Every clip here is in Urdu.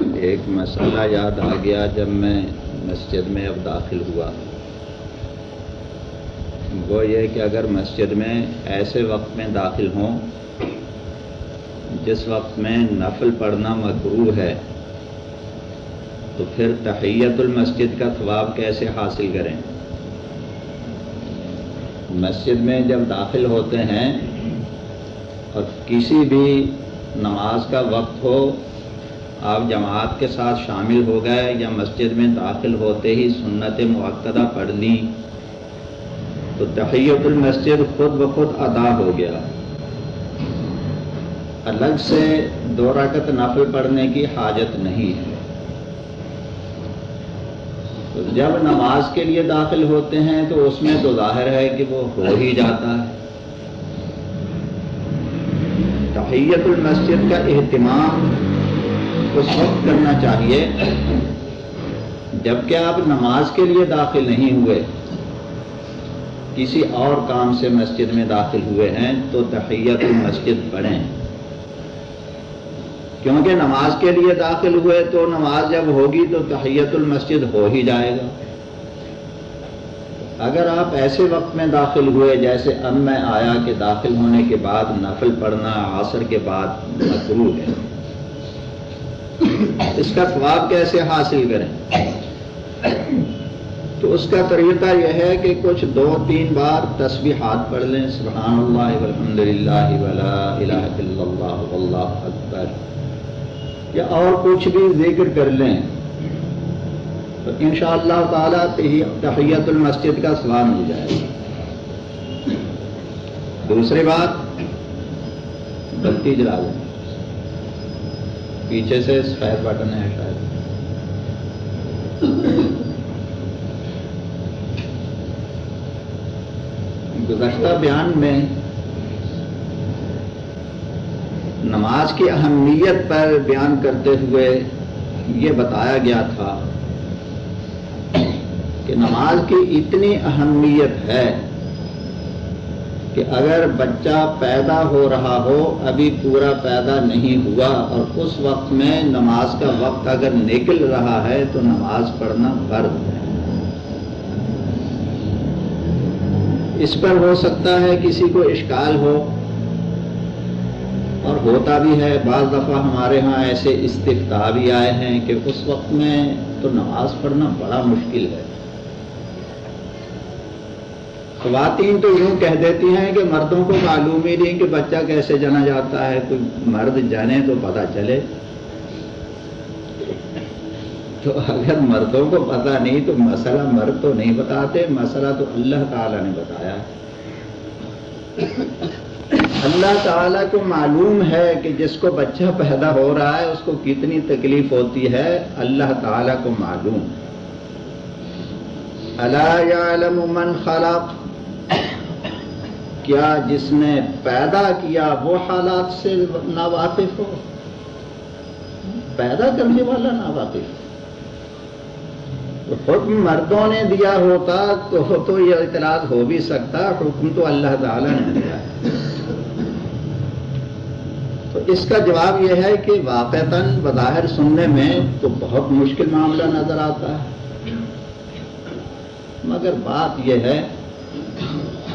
ایک مسئلہ یاد آ گیا جب میں مسجد میں اب داخل ہوا۔ وہ یہ کہ اگر مسجد میں ایسے وقت میں داخل ہوں جس وقت میں نفل پڑھنا مکرو ہے، تو پھر تحیت المسجد کا ثواب کیسے حاصل کریں؟ مسجد میں جب داخل ہوتے ہیں اور کسی بھی نماز کا وقت ہو آپ جماعت کے ساتھ شامل ہو گئے یا مسجد میں داخل ہوتے ہی سنت معقدہ پڑھ لی تو تحیت المسجد خود بخود ادا ہو گیا۔ الگ سے دو رکت نفل پڑھنے کی حاجت نہیں ہے۔ تو جب نماز کے لیے داخل ہوتے ہیں تو اس میں تو ظاہر ہے کہ وہ ہو ہی جاتا ہے۔ تحیت المسجد کا اہتمام اس وقت کرنا چاہیے، جبکہ آپ نماز کے لیے داخل نہیں ہوئے، کسی اور کام سے مسجد میں داخل ہوئے ہیں، تو تحیت المسجد پڑھیں۔ کیونکہ نماز کے لیے داخل ہوئے، تو نماز جب ہوگی تو تحیت المسجد ہو ہی جائے گا۔ اگر آپ ایسے وقت میں داخل ہوئے، جیسے اب میں آیا کہ داخل ہونے کے بعد نفل پڑھنا، عصر کے بعد مکرو ہے۔ اس کا ثواب کیسے حاصل کریں؟ تو اس کا طریقہ یہ ہے کہ کچھ دو تین بار تسبیحات پڑھ لیں، سبحان اللہ والحمد للہ ولا الہ الا اللہ واللہ اکبر، یا اور کچھ بھی ذکر کر لیں۔ تو ان شاء اللہ تعالیٰ تحیت المسجد کا سوال مل جائے گا۔ دوسری بات، بتی جلا لیں پیچھے سے سفید بٹن ہے شاید۔ گزشتہ بیان میں نماز کی اہمیت پر بیان کرتے ہوئے یہ بتایا گیا تھا کہ نماز کی اتنی اہمیت ہے کہ اگر بچہ پیدا ہو رہا ہو، ابھی پورا پیدا نہیں ہوا اور اس وقت میں نماز کا وقت اگر نکل رہا ہے تو نماز پڑھنا فرض ہے۔ اس پر ہو سکتا ہے کسی کو اشکال ہو اور ہوتا بھی ہے۔ بعض دفعہ ہمارے ہاں ایسے استفتا بھی آئے ہیں کہ اس وقت میں تو نماز پڑھنا بڑا مشکل ہے۔ خواتین تو یوں کہہ دیتی ہیں کہ مردوں کو معلوم ہی نہیں کہ بچہ کیسے جانا جاتا ہے کوئی مرد جانے تو پتا چلے۔ تو اگر مردوں کو پتا نہیں، تو مسئلہ مرد تو نہیں بتاتے، مسئلہ تو اللہ تعالی نے بتایا۔ اللہ تعالیٰ کو معلوم ہے کہ جس کو بچہ پیدا ہو رہا ہے، اس کو کتنی تکلیف ہوتی ہے، اللہ تعالیٰ کو معلوم۔ اللہ من خلق کیا جس نے پیدا کیا وہ حالات سے نا واقف ہو؟ پیدا کرنے والا نا واقف حکم مردوں نے دیا ہوتا تو تو یہ اعتراض ہو بھی سکتا، حکم تو اللہ تعالی نے دیا۔ ہے تو اس کا جواب یہ ہے کہ واقعتاً بظاہر سننے میں تو بہت مشکل معاملہ نظر آتا ہے۔ مگر بات یہ ہے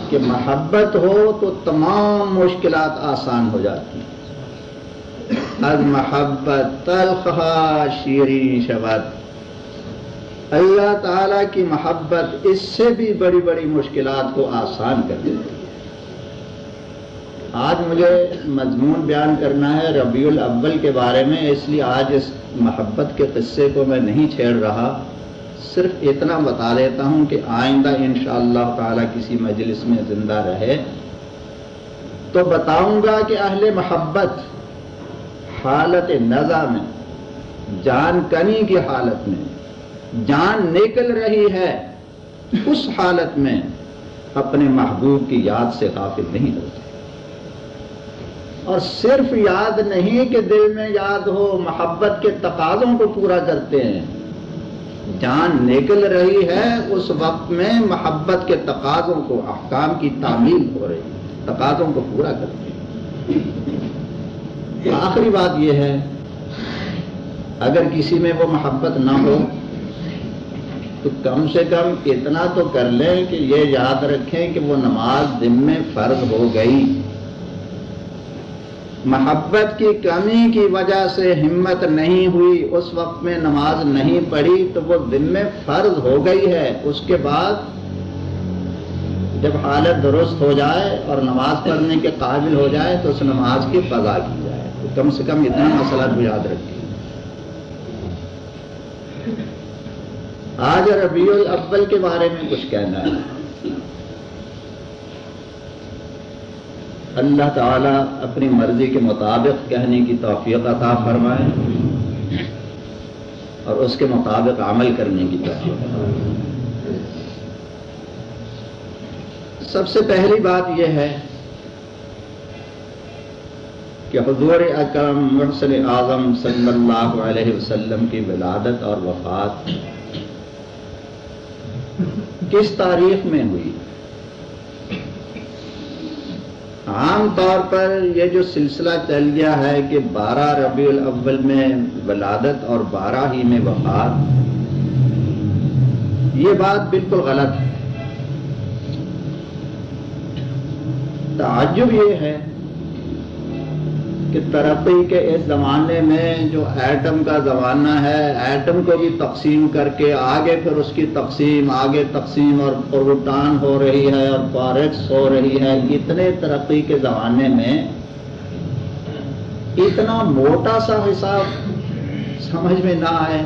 کہ محبت ہو تو تمام مشکلات آسان ہو جاتی از محبت تلخہ شیریں شبت۔ اللہ تعالی کی محبت اس سے بھی بڑی بڑی مشکلات کو آسان کر دیتی ہے۔ آج مجھے مضمون بیان کرنا ہے ربیع الاول کے بارے میں، اس لیے آج اس محبت کے قصے کو میں نہیں چھیڑ رہا۔ صرف اتنا بتا دیتا ہوں کہ آئندہ انشاءاللہ تعالی اللہ کسی مجلس میں زندہ رہے، تو بتاؤں گا کہ اہل محبت حالت نزا میں، جان کنی کی حالت میں، جان نکل رہی ہے، اس حالت میں اپنے محبوب کی یاد سے غافل نہیں ہوتے۔ اور صرف یاد نہیں کہ دل میں یاد ہو، محبت کے تقاضوں کو پورا کرتے ہیں۔ جان نکل رہی ہے، اس وقت میں محبت کے تقاضوں کو، احکام کی تعمیل ہو رہی ہے۔ تقاضوں کو پورا کرتے ہیں۔ آخری بات یہ ہے، اگر کسی میں وہ محبت نہ ہو، تو کم سے کم اتنا تو کر لیں کہ یہ یاد رکھیں کہ وہ نماز دن میں فرض ہو گئی۔ محبت کی کمی کی وجہ سے ہمت نہیں ہوئی، اس وقت میں نماز نہیں پڑھی تو وہ دن میں فرض ہو گئی ہے۔ اس کے بعد جب حالت درست ہو جائے اور نماز پڑھنے کے قابل ہو جائے تو اس نماز کی قضا کی جائے۔ تو کم سے کم اتنا مسئلہ بھی یاد رکھیے آج ربیع الاول کے بارے میں کچھ کہنا ہے۔ اللہ تعالی اپنی مرضی کے مطابق کہنے کی توفیق عطا فرمائے اور اس کے مطابق عمل کرنے کی توفیق سب سے پہلی بات یہ ہے کہ حضور اکرم مرسل اعظم صلی اللہ علیہ وسلم کی ولادت اور وفات کس تاریخ میں ہوئی؟ عام طور پر یہ جو سلسلہ چل گیا ہے کہ بارہ ربیع الاول میں ولادت اور بارہ ہی میں وفات، یہ بات بالکل غلط ہے۔ تعجب یہ ہے کہ ترقی کے اس زمانے میں جو ایٹم کا زمانہ ہے، ایٹم کو بھی تقسیم کر کے آگے پھر اس کی تقسیم، آگے تقسیم اور پروٹان ہو رہی ہے اور فارکس ہو رہی ہے۔ اتنے ترقی کے زمانے میں اتنا موٹا سا حساب سمجھ میں نہ آئے۔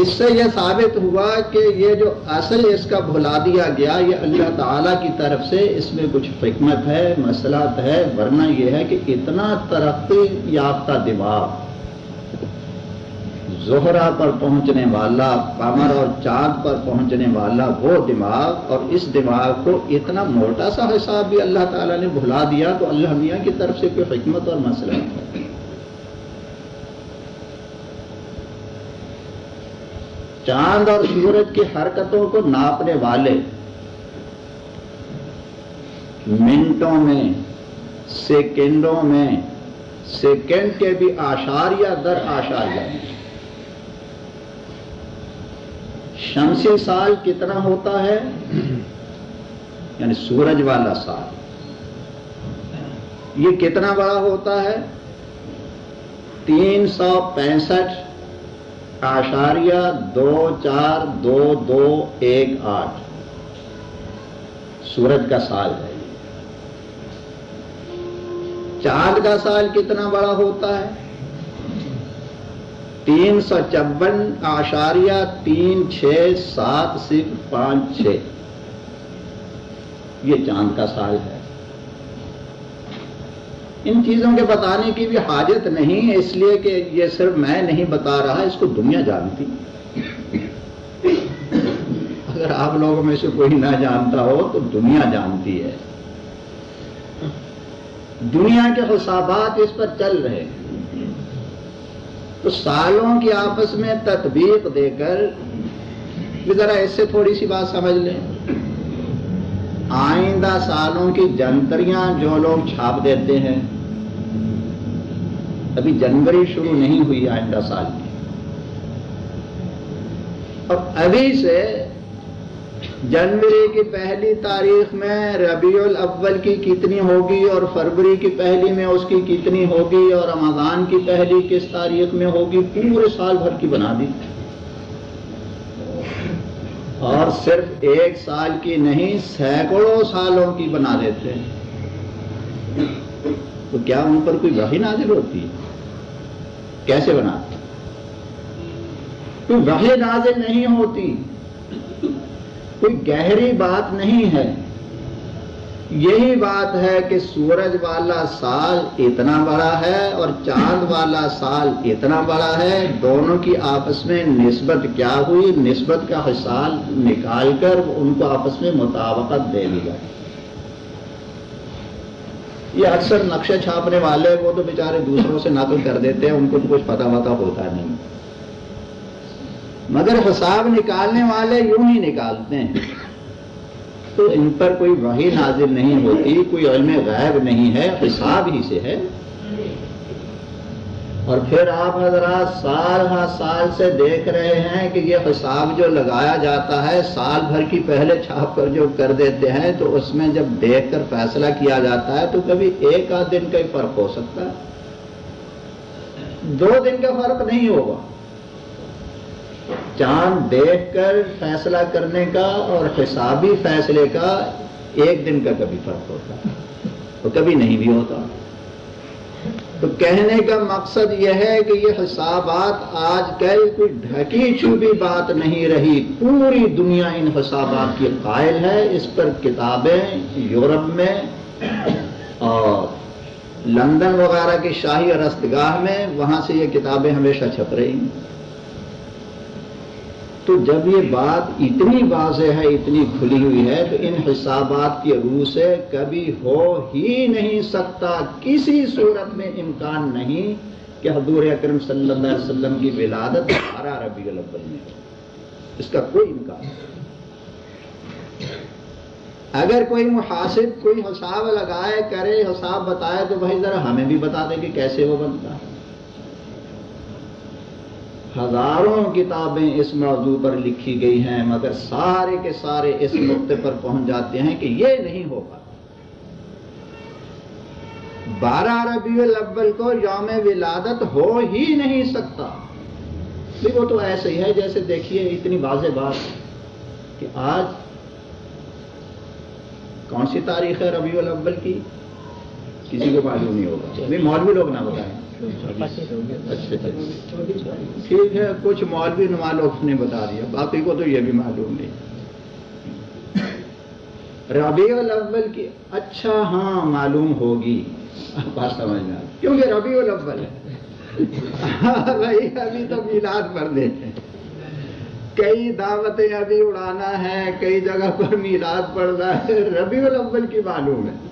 اس سے یہ ثابت ہوا کہ یہ جو اصل اس کا بھلا دیا گیا، یہ اللہ تعالیٰ کی طرف سے اس میں کچھ حکمت ہے، مسئلات ہے، ورنہ یہ ہے کہ اتنا ترقی یافتہ دماغ زہرا پر پہنچنے والا، قمر اور چاند پر پہنچنے والا وہ دماغ اور اس دماغ کو اتنا موٹا سا حساب بھی اللہ تعالیٰ نے بھلا دیا تو اللہ میاں کی طرف سے کوئی حکمت اور مسئلہ ہے چاند اور سورج کی حرکتوں کو ناپنے والے منٹوں میں، سیکنڈوں میں، سیکنڈ کے بھی آشاریہ در آشاریہ شمسی سال کتنا ہوتا ہے؟ یعنی سورج والا سال۔ یہ کتنا بڑا ہوتا ہے؟ تین سو پینسٹھ آشاریہ دو چار دو دو ایک آٹھ۔ سورج کا سال ہے۔ چاند کا سال کتنا بڑا ہوتا ہے؟ تین سو چون آشاریہ تین چھ سات صرف پانچ چھ۔ یہ چاند کا سال ہے۔ ان چیزوں کے بتانے کی بھی حاجت نہیں ہے، اس لیے کہ یہ صرف میں نہیں بتا رہا، اس کو دنیا جانتی۔ اگر آپ لوگوں میں سے کوئی نہ جانتا ہو تو دنیا جانتی ہے۔ دنیا کے حسابات اس پر چل رہے ہیں۔ تو سالوں کی آپس میں تطبیق دے کر ذرا اس سے تھوڑی سی بات سمجھ لیں۔ آئندہ سالوں کی جنتریاں جو لوگ چھاپ دیتے ہیں ابھی جنوری شروع نہیں ہوئی آئندہ سال کی۔ اور ابھی سے جنوری کی پہلی تاریخ میں ربیع الاول کی کتنی ہوگی اور فروری کی پہلی میں اس کی کتنی ہوگی اور رمضان کی پہلی کس تاریخ میں ہوگی پورے سال بھر کی بنا دی۔ اور صرف ایک سال کی نہیں، سینکڑوں سالوں کی بنا دیتے۔ ہیں تو کیا ان پر کوئی وحی نازل ہوتی؟ ہے کیسے بناتے کوئی وحی نازل نہیں ہوتی، کوئی گہری بات نہیں ہے۔ یہی بات ہے کہ سورج والا سال اتنا بڑا ہے اور چاند والا سال اتنا بڑا ہے، دونوں کی آپس میں نسبت کیا ہوئی؟ نسبت کا حساب نکال کر ان کو آپس میں مطابقت دے دی گئی۔ یہ اکثر نقشے چھاپنے والے وہ تو بیچارے دوسروں سے نقل کر دیتے ہیں، ان کو تو کچھ پتا وتا ہوتا نہیں۔ مگر حساب نکالنے والے یوں ہی نکالتے ہیں۔ تو ان پر کوئی وحی نازل نہیں ہوتی، کوئی علم غائب نہیں ہے، حساب ہی سے ہے۔ اور پھر آپ حضرات سال ہر سال سے دیکھ رہے ہیں کہ یہ حساب جو لگایا جاتا ہے، سال بھر کی پہلے چھاپ کر جو کر دیتے ہیں، تو اس میں جب دیکھ کر فیصلہ کیا جاتا ہے، تو کبھی ایک آدھ دن کا ہی فرق ہو سکتا ہے۔ دو دن کا فرق نہیں ہوگا۔ چاند دیکھ کر فیصلہ کرنے کا اور حسابی فیصلے کا ایک دن کا کبھی فرق ہوتا ہے۔ اور کبھی نہیں بھی ہوتا۔ تو کہنے کا مقصد یہ ہے کہ یہ حسابات آج کل کوئی ڈھکی چھپی بات نہیں رہی۔ پوری دنیا ان حسابات کی قائل ہے۔ اس پر کتابیں یورپ میں اور لندن وغیرہ کی شاہی رستگاہ میں وہاں سے یہ کتابیں ہمیشہ چھپ رہی ہیں۔ تو جب یہ بات اتنی واضح ہے، اتنی کھلی ہوئی ہے تو ان حسابات کی روح سے کبھی ہو ہی نہیں سکتا، کسی صورت میں امکان نہیں کہ حضور اکرم صلی اللہ علیہ وسلم کی ولادت بارہ ربیع الاول میں اس کا کوئی امکان نہیں۔ اگر کوئی محاسب کوئی حساب لگائے، کرے، حساب بتائے تو بھائی ذرا ہمیں بھی بتا دیں کہ کیسے وہ بنتا۔ ہے ہزاروں کتابیں اس موضوع پر لکھی گئی ہیں، مگر سارے کے سارے اس نقطے پر پہنچ جاتے ہیں کہ یہ نہیں ہوگا۔ بارہ ربیع الاول کو یوم ولادت ہو ہی نہیں سکتا۔ وہ تو ایسے ہی ہے جیسے دیکھیے اتنی واضح بات کہ آج کون سی تاریخ ہے ربیع الاول کی؟ کسی کو معلوم نہیں ہوگا۔ مولوی لوگ نہ بتائیں۔ ٹھیک ہے، کچھ مولوی نمالوف نے بتا دیا۔ باقی کو تو یہ بھی معلوم نہیں۔ ربیع الاول کی اچھا ہاں معلوم ہوگی۔ بات سمجھنا کیونکہ ربیع الاول ہے۔ بھائی، ابھی تو میلاد پر دے کئی دعوتیں ابھی اڑانا ہے، کئی جگہ پر میلاد پڑنا ہے۔ ربیع الاول کی معلوم ہے۔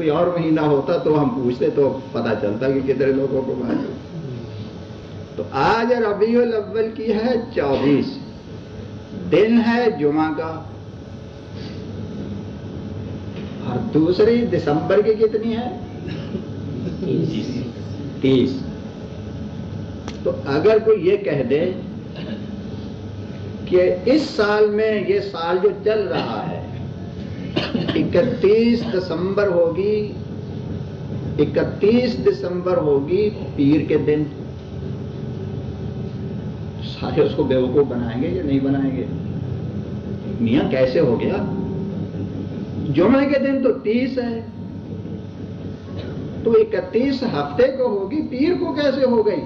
کوئی اور مہینہ ہوتا تو ہم پوچھتے تو پتا چلتا کہ کتنے لوگوں کو معلوم تو آج ربیع الاول کی ہے چوبیس۔ دن ہے جمعہ کا۔ اور دوسری دسمبر کی کتنی ہے؟ تیس۔ تو اگر کوئی یہ کہہ دے کہ اس سال میں یہ سال جو چل رہا ہے اکتیس دسمبر ہوگی، اکتیس دسمبر ہوگی پیر کے دن۔ سارے اس کو بیوقوف بنائیں گے یا نہیں بنائیں گے؟ میاں، کیسے ہو گیا؟ جمعے کے دن تو تیس ہے۔ تو اکتیس ہفتے کو ہوگی، پیر کو کیسے ہو گئی؟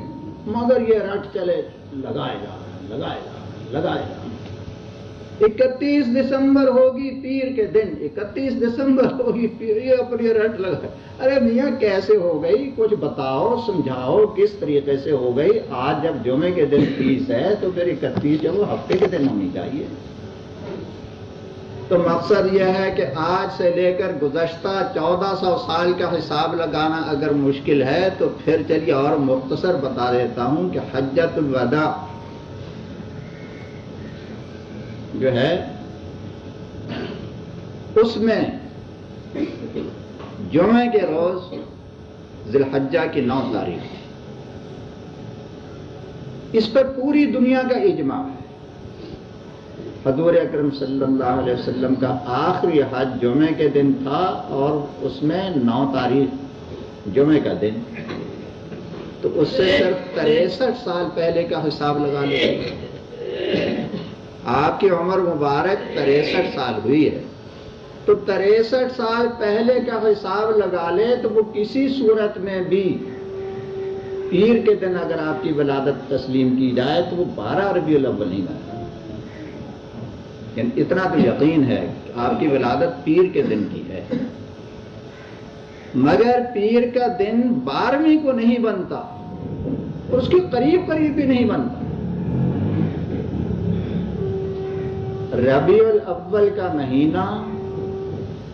مگر یہ رٹ چلے، لگائے گا لگائے گا لگائے گا اکتیس دسمبر ہوگی پیر کے دن، اکتیس دسمبر ہوگی پیر، یہ اپنی رٹ لگا ارے میاں، کیسے ہو گئی؟ کچھ بتاؤ، سمجھاؤ کس طریقے سے ہو گئی۔ آج جب جمعے کے دن تیس ہے، تو پھر اکتیس جو وہ ہفتے کے دن ہونی چاہیے۔ تو مقصد یہ ہے کہ آج سے لے کر گزشتہ چودہ سو سال کا حساب لگانا اگر مشکل ہے، تو پھر چلیے اور مختصر بتا دیتا ہوں کہ حجت الوداع جو ہے، اس میں جمعے کے روز ذی الحجہ کی نو تاریخ اس پر پوری دنیا کا اجماع ہے۔ حضور اکرم صلی اللہ علیہ وسلم کا آخری حج جمعے کے دن تھا اور اس میں نو تاریخ جمعے کا دن۔ تو اس سے صرف تریسٹھ سال پہلے کا حساب لگا لیں آپ کی عمر مبارک تریسٹھ سال ہوئی ہے۔ تو تریسٹھ سال پہلے کا حساب لگا لے تو وہ کسی صورت میں بھی پیر کے دن اگر آپ کی ولادت تسلیم کی جائے تو وہ بارہ ربیع الاول نہیں بنتا یعنی اتنا تو یقین ہے کہ آپ کی ولادت پیر کے دن کی ہے۔ مگر پیر کا دن بارہویں کو نہیں بنتا، اس کے قریب قریب بھی نہیں بنتا۔ ربیع الاول کا مہینہ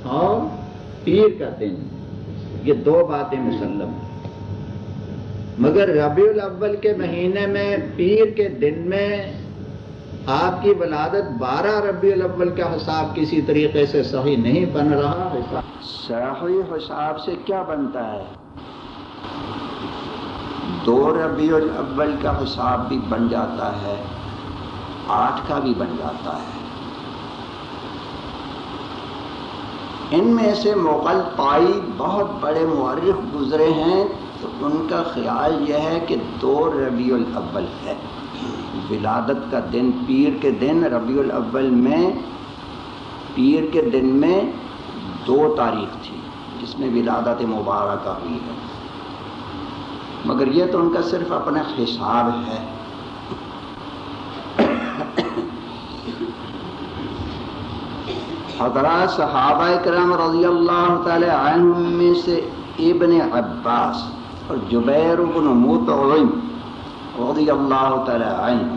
اور پیر کا دن۔ یہ دو باتیں مسلم مگر ربیع الاول کے مہینے میں، پیر کے دن میں آپ کی ولادت بارہ ربیع الاول کا حساب کسی طریقے سے صحیح نہیں بن رہا۔ صحیح حساب سے کیا بنتا ہے؟ دو ربیع الاول کا حساب بھی بن جاتا ہے، آٹھ کا بھی بن جاتا ہے۔ ان میں سے مغل پائی بہت بڑے معرف گزرے ہیں، تو ان کا خیال یہ ہے کہ دو ربیع الاول ہے۔ ولادت کا دن پیر کے دن، ربیع الاول میں، پیر کے دن میں دو تاریخ تھی، جس میں ولادت مبارکہ ہوئی ہے۔ مگر یہ تو ان کا صرف اپنا حساب ہے۔ حضرات صحابہ کرام رضی اللہ تعالی عنہ میں سے ابن عباس اور جبیر بن مطعم رضی اللہ تعالی عنہ۔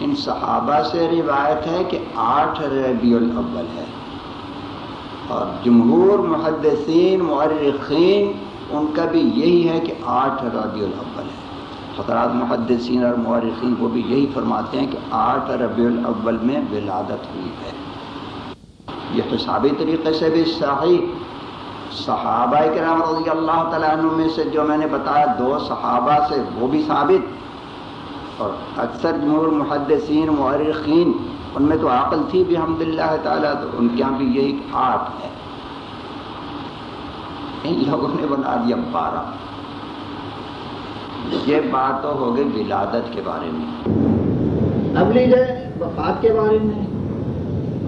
ان صحابہ سے روایت ہے کہ آٹھ ربیع الاول ہے۔ اور جمہور محدثین مورخین ان کا بھی یہی ہے کہ آٹھ ربیع الاول ہے۔ حضرات محدثین اور مورخین وہ بھی یہی فرماتے ہیں کہ آٹھ ربیع الاول میں ولادت ہوئی ہے۔ یہ تو حسابی طریقے سے بھی صحیح۔ صحابہ کرام رضی اللہ تعالیٰ عنہ میں سے جو میں نے بتایا، دو صحابہ سے وہ بھی ثابت۔ اور اکثر جمہور محدثین مورخین ان میں تو عقل تھی بھی الحمد للہ تعالیٰ، تو ان کے یہاں بھی یہی آٹھ ہے۔ ان لوگوں نے بنا دیا بارہ۔ یہ بات تو ہو گئی ولادت کے بارے میں۔ اب لی جائے وفات کے بارے میں۔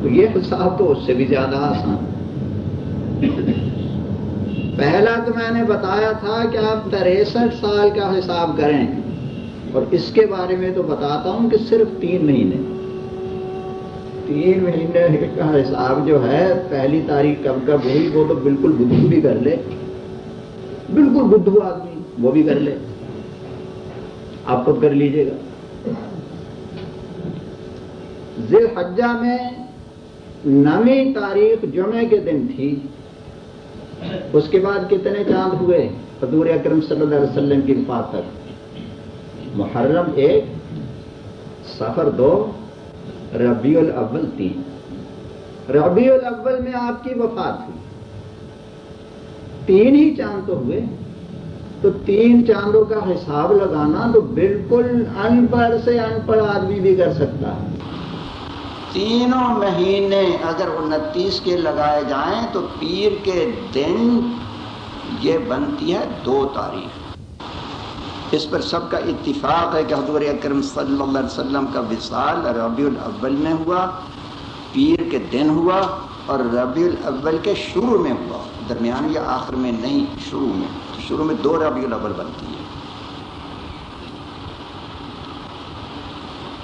تو یہ حساب تو اس سے بھی زیادہ آسان پہلا تو میں نے بتایا تھا کہ آپ تریسٹھ سال کا حساب کریں اور اس کے بارے میں تو بتاتا ہوں کہ صرف تین مہینے۔ تین مہینے کا حساب جو ہے، پہلی تاریخ کب کب ہوئی، وہ تو بالکل بدھو بھی کر لے۔ بالکل بدھو آدمی، وہ بھی کر لے۔ آپ خود کر لیجیے گا۔ ذی حجہ میں نویں تاریخ جمعے کے دن تھی۔ اس کے بعد کتنے چاند ہوئے؟ حضور اکرم صلی اللہ علیہ وسلم کی وفات تک محرم ایک، سفر دو، ربیع الاول تین۔ ربیع الاول میں آپ کی وفات ہوئی۔ تین ہی چاند تو ہوئے۔ تو تین چاندوں کا حساب لگانا تو بالکل ان پڑھ سے ان پڑھ آدمی بھی کر سکتا ہے۔ تینوں مہینے اگر انتیس کے لگائے جائیں تو پیر کے دن یہ بنتی ہے دو تاریخ۔ اس پر سب کا اتفاق ہے کہ حضور اکرم صلی اللہ علیہ وسلم کا وصال ربیع الاول میں ہوا، پیر کے دن ہوا اور ربیع الاول کے شروع میں ہوا۔ درمیان یا آخر میں نہیں، شروع میں۔ شروع میں دو ربیع الاول بنتی ہے۔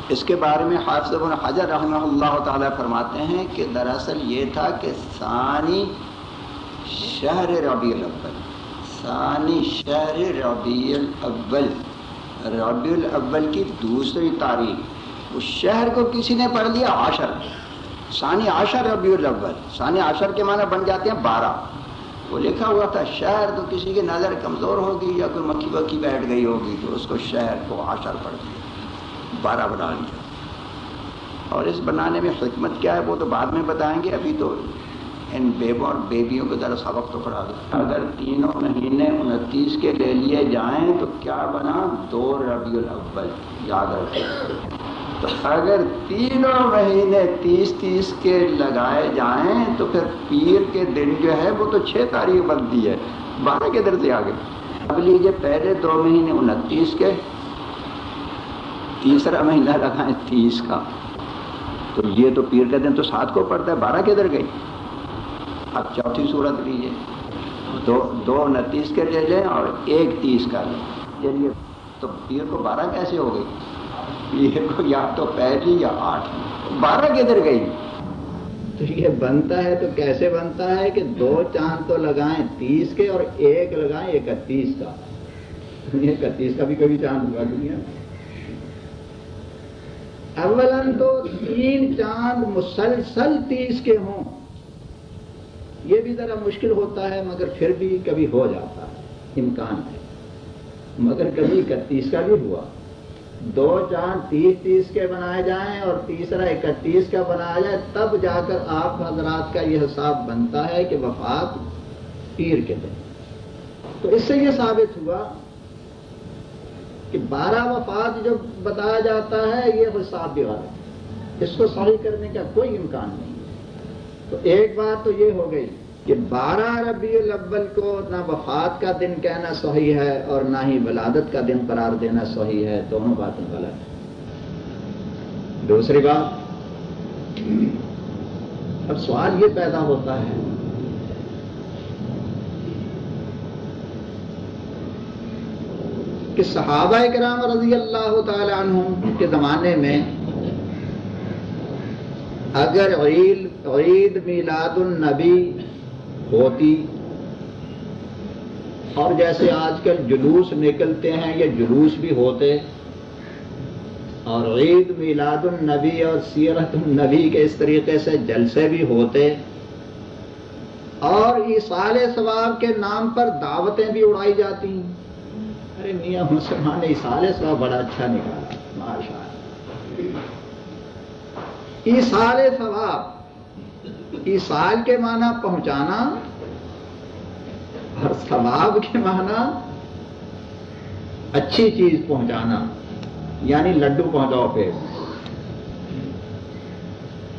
اس کے بارے میں حافظ ابن حجر رحمہ اللہ تعالیٰ فرماتے ہیں کہ دراصل یہ تھا کہ ثانی شہر ربیع الاول، ثانی شہر ربیع الاول ربیع الاول کی دوسری تاریخ۔ اس شہر کو کسی نے پڑھ لیا؟ عاشر ثانی عاشر ربیع الاول، ثانی عاشر کے معنی بن جاتے ہیں بارہ۔ وہ لکھا ہوا تھا، شہر تو کسی کی نظر کمزور ہوگی یا کوئی مکھی وکی بیٹھ گئی ہوگی تو اس کو شہر کو عاشر پڑھ دیا۔ بارہ بنا لیا۔ اور اس بنانے میں حکمت کیا ہے وہ تو بعد میں بتائیں گے۔ ابھی تو ان بیبوں اور بیبیوں کو ذرا سبق تو پڑھا دو اگر تینوں مہینے انتیس کے لے لیے جائیں تو کیا بنا؟ دو ربیع الاول۔ یاد رکھیں۔ تو اگر تینوں مہینے تیس تیس کے لگائے جائیں تو پھر پیر کے دن جو ہے وہ تو چھ تاریخ بنتی ہے۔ بارہ کے در سے آگے۔ اب لیجیے پہلے دو مہینے انتیس کے۔ تیسرا مہینہ لگائیں تیس کا۔ تو یہ تو پیر کا دن تو سات کو پڑتا ہے، بارہ کدھر گئی؟ اب چوتھی صورت لیجیے دو دو انتیس کے لے لیں اور ایک تیس کا لیں۔ چلیے تو پیر کو بارہ کیسے ہو گئی؟ پیر کو یا تو پہلی یا آٹھ بارہ کدھر گئی؟ تو یہ بنتا ہے تو کیسے بنتا ہے کہ دو چاند تو لگائیں تیس کے اور ایک لگائیں اکتیس کا۔ اکتیس کا بھی کبھی چاند ہوا دنیا اولن تو تین چاند مسلسل تیس کے ہوں۔ یہ بھی ذرا مشکل ہوتا ہے، مگر پھر بھی کبھی ہو جاتا ہے، امکان ہے۔ مگر کبھی اکتیس کا بھی ہوا۔ دو چاند تیس تیس کے بنائے جائیں اور تیسرا اکتیس کا بنایا جائے، تب جا کر آپ حضرات کا یہ حساب بنتا ہے کہ وفات پیر کے دن۔ تو اس سے یہ ثابت ہوا کہ بارہ وفات جو بتایا جاتا ہے، یہ حساب بھی غلط ہے اس کو صحیح کرنے کا کوئی امکان نہیں۔ تو ایک بات تو یہ ہو گئی کہ بارہ ربیع الاول کو نہ وفات کا دن کہنا صحیح ہے اور نہ ہی ولادت کا دن قرار دینا صحیح ہے، دونوں باتیں غلط ہیں۔ دوسری بات، اب سوال یہ پیدا ہوتا ہے کہ صحابہ کرام رضی اللہ تعالی عنہ کے زمانے میں اگر عید عید میلاد النبی ہوتی اور جیسے آج کل جلوس نکلتے ہیں یہ جلوس بھی ہوتے اور عید میلاد النبی اور سیرت النبی کے اس طریقے سے جلسے بھی ہوتے اور ایسال ثواب کے نام پر دعوتیں بھی اڑائی جاتی ارے میاں مسلمان نے ایسال ثواب بڑا اچھا نکالا۔ ماشاء اللہ ایسال ثواب ایسال کے معنی پہنچانا اور ثواب کے معنی، اچھی چیز پہنچانا یعنی لڈو پہنچاؤ پہ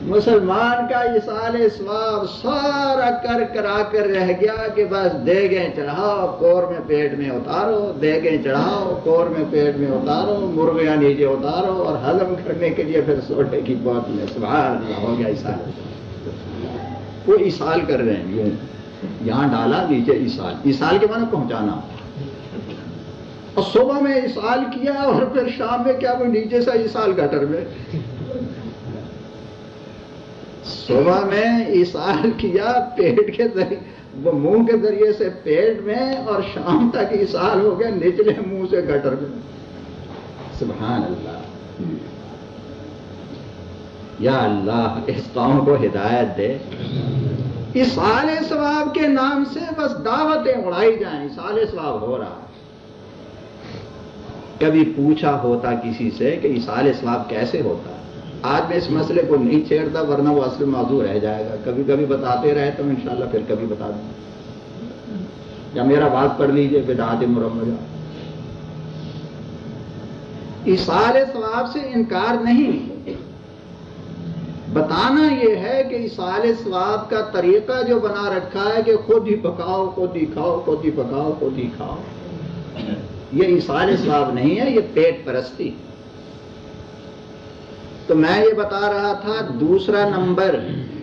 مسلمان کا یہ سال سواب سارا کر کرا کر رہ گیا کہ بس دے گئے چڑھاؤ، کور میں پیٹ میں اتارو، دے گئے چڑھاؤ، کور میں پیٹ میں اتارو، مرغیاں نیچے اتارو اور ہضم کرنے کے لیے پھر سوٹے کی بہت میں سوال ہو گیا اسال وہ اسال کر رہے ہیں یوں یہاں ڈالا نیچے اسال اسال کے معنی پہنچانا۔ اور صبح میں اسال کیا اور پھر شام میں کیا وہ نیچے سے اسال گٹر میں صبح میں اسال کیا، پیٹ کے ذریعے، وہ منہ کے ذریعے سے پیٹ میں اور شام تک اسال ہو گیا، نچلے منہ سے گٹر میں سبحان اللہ۔ یا اللہ، اس قوم کو ہدایت دے۔ اسال ثواب کے نام سے بس دعوتیں اڑائی جائیں۔ اسال ثواب ہو رہا۔ کبھی پوچھا ہوتا کسی سے کہ اسال ثواب کیسے ہوتا؟ آج میں اس مسئلے کو نہیں چھیڑتا، ورنہ وہ اصل موضوع رہ جائے گا۔ کبھی کبھی بتاتے رہے تو انشاءاللہ پھر کبھی بتا دوں یا میرا بات پڑھ لیجیے بدعات مرمجہ اسال ثواب سے انکار نہیں۔ بتانا یہ ہے کہ اسال ثواب کا طریقہ جو بنا رکھا ہے کہ خود ہی پکاؤ، خود ہی کھاؤ، خود ہی پکاؤ، خود ہی کھاؤ۔ یہ اسال ثواب نہیں ہے، یہ پیٹ پرستی۔ تو میں یہ بتا رہا تھا، دوسرا نمبر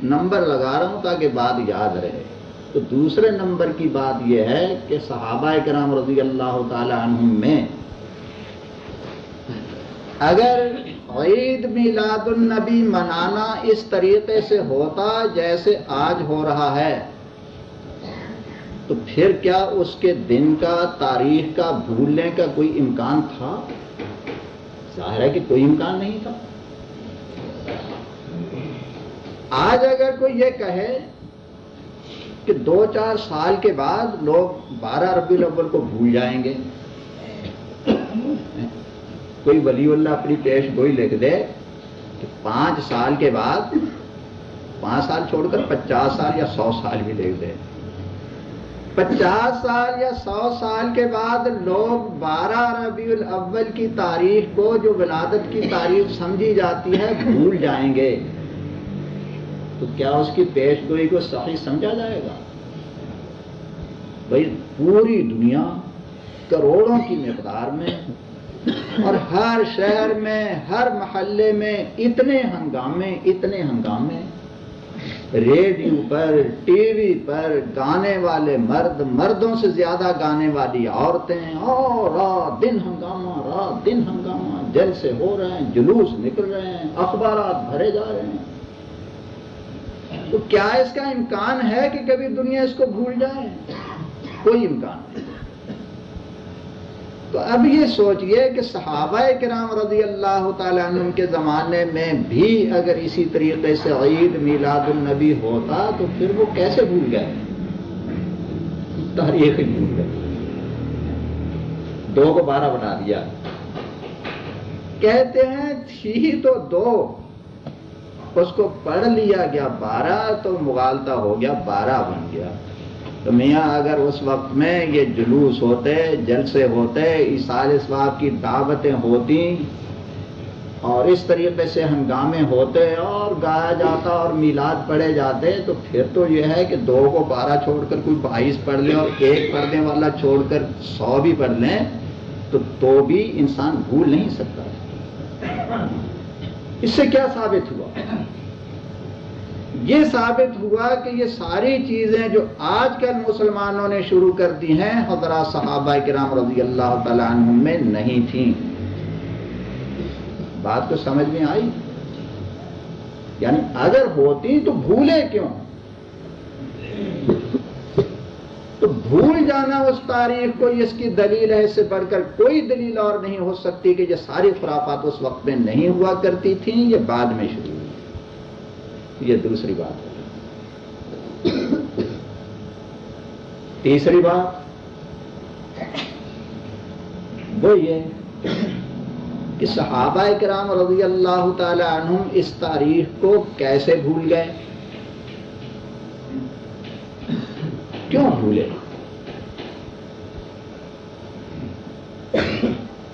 نمبر لگا رہا ہوں تاکہ بات یاد رہے۔ تو دوسرے نمبر کی بات یہ ہے کہ صحابہ کرام رضی اللہ تعالی عنہ میں اگر عید میلاد النبی منانا اس طریقے سے ہوتا جیسے آج ہو رہا ہے، تو پھر کیا اس کے دن کا، تاریخ کا، بھولنے کا کوئی امکان تھا؟ ظاہر ہے کہ کوئی امکان نہیں تھا۔ آج اگر کوئی یہ کہے کہ دو چار سال کے بعد لوگ بارہ ربی الاول کو بھول جائیں گے، کوئی ولی اللہ اپنی پیش گوئی لکھ دے کہ پانچ سال کے بعد، پانچ سال چھوڑ کر پچاس سال یا سو سال بھی لکھ دے۔ پچاس سال یا سو سال کے بعد لوگ بارہ ربیع الاول کی تاریخ کو جو ولادت کی تاریخ سمجھی جاتی ہے، بھول جائیں گے۔ تو کیا اس کی پیش گوئی کو صحیح سمجھا جائے گا؟ بھائی، پوری دنیا کروڑوں کی مقدار میں اور ہر شہر میں، ہر محلے میں اتنے ہنگامے اتنے ہنگامے، ریڈیو پر، ٹی وی پر گانے والے مرد، مردوں سے زیادہ گانے والی عورتیں، اور رات دن ہنگامہ، رات دن ہنگامہ جل سے ہو رہے ہیں، جلوس نکل رہے ہیں، اخبارات بھرے جا رہے ہیں۔ تو کیا اس کا امکان ہے کہ کبھی دنیا اس کو بھول جائے؟ کوئی امکان نہیں۔ تو اب یہ سوچئے کہ صحابہ کرام رضی اللہ تعالیٰ عنہ کے زمانے میں بھی اگر اسی طریقے سے عید میلاد النبی ہوتا تو پھر وہ کیسے بھول گئے؟ تاریخ بھول گئے۔ دو کو بارہ بنا دیا۔ کہتے ہیں، تھی تو دو۔ اس کو پڑھ لیا گیا بارہ تو مغالتا ہو گیا، بارہ بن گیا۔ تو میاں اگر اس وقت میں یہ جلوس ہوتے، جلسے ہوتے اشار اسباب کی دعوتیں ہوتی اور اس طریقے سے ہنگامے ہوتے اور گایا جاتا اور میلاد پڑھے جاتے، تو پھر تو یہ ہے کہ دو کو بارہ چھوڑ کر کوئی بائیس پڑھ لیں اور ایک پڑھنے والا چھوڑ کر سو بھی پڑھ لیں، تو تو بھی انسان بھول نہیں سکتا۔ اس سے کیا ثابت ہوا؟ یہ ثابت ہوا کہ یہ ساری چیزیں جو آج کل مسلمانوں نے شروع کر دی ہیں، حضرات صحابہ کرام رضی اللہ تعالیٰ عنہ میں نہیں تھیں۔ بات تو سمجھ میں آئی؟ یعنی اگر ہوتی تو بھولے کیوں؟ تو بھول جانا اس تاریخ کو اس کی دلیل ہے، اس سے بڑھ کر کوئی دلیل اور نہیں ہو سکتی کہ یہ ساری خرافات اس وقت میں نہیں ہوا کرتی تھیں، یہ بعد میں شروع ہوئی۔ یہ دوسری بات ہے۔ تیسری بات وہ یہ کہ صحابہ کرام رضی اللہ تعالی عنہ اس تاریخ کو کیسے بھول گئے؟ کیوں بھولے؟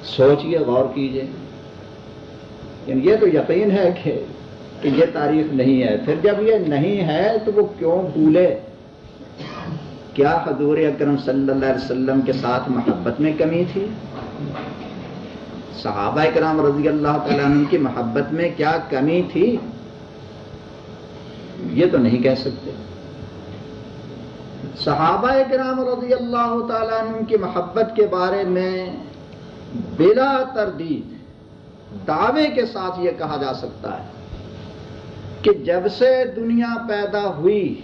سوچئے، غور کیجیے۔ یعنی یہ تو یقین ہے کہ کہ یہ تاریخ نہیں ہے۔ پھر جب یہ نہیں ہے تو وہ کیوں بھولے؟ کیا حضور اکرم صلی اللہ علیہ وسلم کے ساتھ محبت میں کمی تھی؟ صحابہ کرام رضی اللہ تعالیٰ عنہ کی محبت میں کیا کمی تھی؟ یہ تو نہیں کہہ سکتے۔ صحابہ کرام رضی اللہ تعالیٰ عنہ کی محبت کے بارے میں بلا تردید دعوے کے ساتھ یہ کہا جا سکتا ہے کہ جب سے دنیا پیدا ہوئی،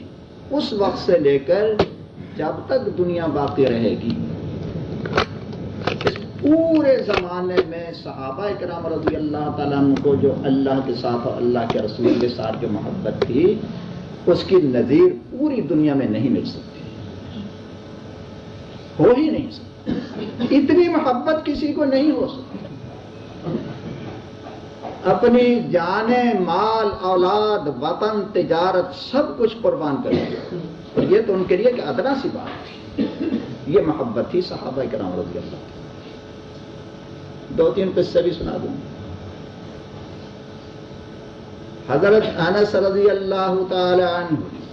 اس وقت سے لے کر جب تک دنیا باقی رہے گی۔ اس پورے زمانے میں صحابہ کرام رضی اللہ تعالیٰ عنہ کو جو اللہ کے ساتھ اور اللہ کے رسول کے ساتھ جو محبت تھی، اس کی نظیر پوری دنیا میں نہیں مل سکتی۔ ہو ہی نہیں سکتی اتنی محبت کسی کو نہیں ہو سکتی۔ اپنی جانے مال، اولاد، وطن، تجارت سب کچھ قربان کر دیا۔ اور یہ تو ان کے لیے کہ ادنا سی بات تھی یہ محبت تھی صحابہ کرام رضی اللہ دو تین قصے بھی سنا دوں۔ حضرت انس رضی اللہ تعالی عنہ۔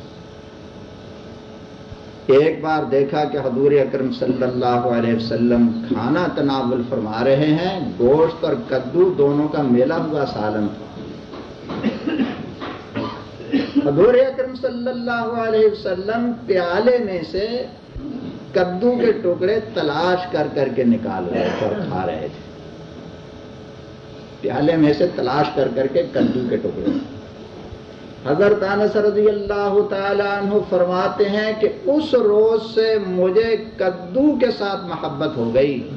ایک بار دیکھا کہ حضور اکرم صلی اللہ علیہ وسلم کھانا تناول فرما رہے ہیں، گوشت اور کدو دونوں کا میلا ہوا سالن تھا حضور اکرم صلی اللہ علیہ وسلم پیالے میں سے کدو کے ٹکڑے تلاش کر کر کے نکال رہے تھے اور کھا رہے تھے۔ پیالے میں سے تلاش کر کر کے کدو کے ٹکڑے۔ حضرت انس رضی اللہ تعالی عنہ فرماتے ہیں کہ اس روز سے مجھے کدو کے ساتھ محبت ہو گئی۔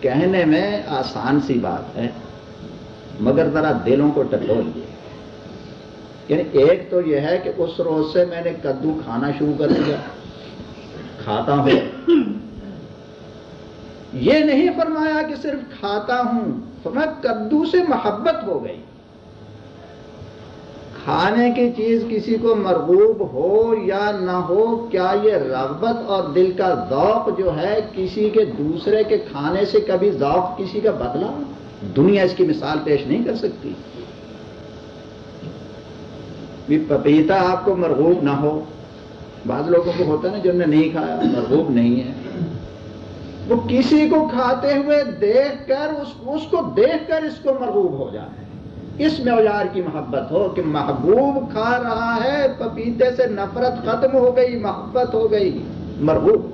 کہنے میں آسان سی بات ہے، مگر ذرا دلوں کو ٹٹول لیے یعنی ایک تو یہ ہے کہ اس روز سے میں نے کدو کھانا شروع کر دیا۔ کھاتا ہوں۔ یہ نہیں فرمایا کہ صرف کھاتا ہوں، فرمایا کدو سے محبت ہو گئی۔ کھانے کی چیز کسی کو مرغوب ہو یا نہ ہو کیا یہ رغبت اور دل کا ذوق جو ہے کسی کے دوسرے کے کھانے سے کبھی ذوق کسی کا بدلا؟ دنیا اس کی مثال پیش نہیں کر سکتی۔ پپیتا آپ کو مرغوب نہ ہو۔ بعض لوگوں کو ہوتا ہے نا جنہوں نے نہیں کھایا مرغوب نہیں ہے۔ وہ کسی کو کھاتے ہوئے دیکھ کر اس, اس کو دیکھ کر اس کو مرغوب ہو جائے اس معیار کی محبت ہو کہ محبوب کھا رہا ہے، پپیتے سے نفرت ختم ہو گئی، محبت ہو گئی، مرغوب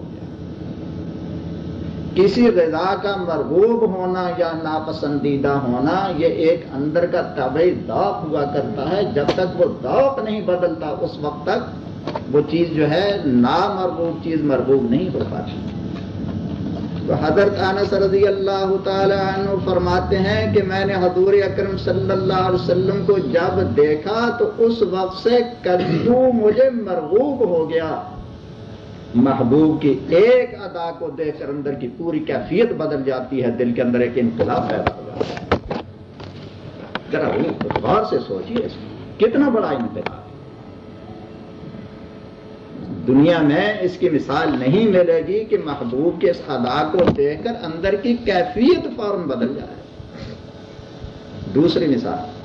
کسی غذا کا مرغوب ہونا یا ناپسندیدہ ہونا، یہ ایک اندر کا طبعی ذوق ہوا کرتا ہے۔ جب تک وہ ذوق نہیں بدلتا، اس وقت تک وہ چیز جو ہے، نامرغوب چیز مرغوب نہیں ہو پاتی۔ تو حضرت انس رضی اللہ تعالی عنہ فرماتے ہیں کہ میں نے حضور اکرم صلی اللہ علیہ وسلم کو جب دیکھا تو اس وقت سے کدو مجھے مرغوب ہو گیا۔ محبوب کی ایک ادا کو دیکھ کر اندر کی پوری کیفیت بدل جاتی ہے، دل کے اندر ایک انقلاب پیدا ہو جاتا ہے۔ ذرا غور سے سوچیے کتنا بڑا انتخاب دنیا میں اس کی مثال نہیں ملے گی کہ محبوب کے اس ادا کو دیکھ کر اندر کی کیفیت فوراً بدل جائے۔ دوسری مثال۔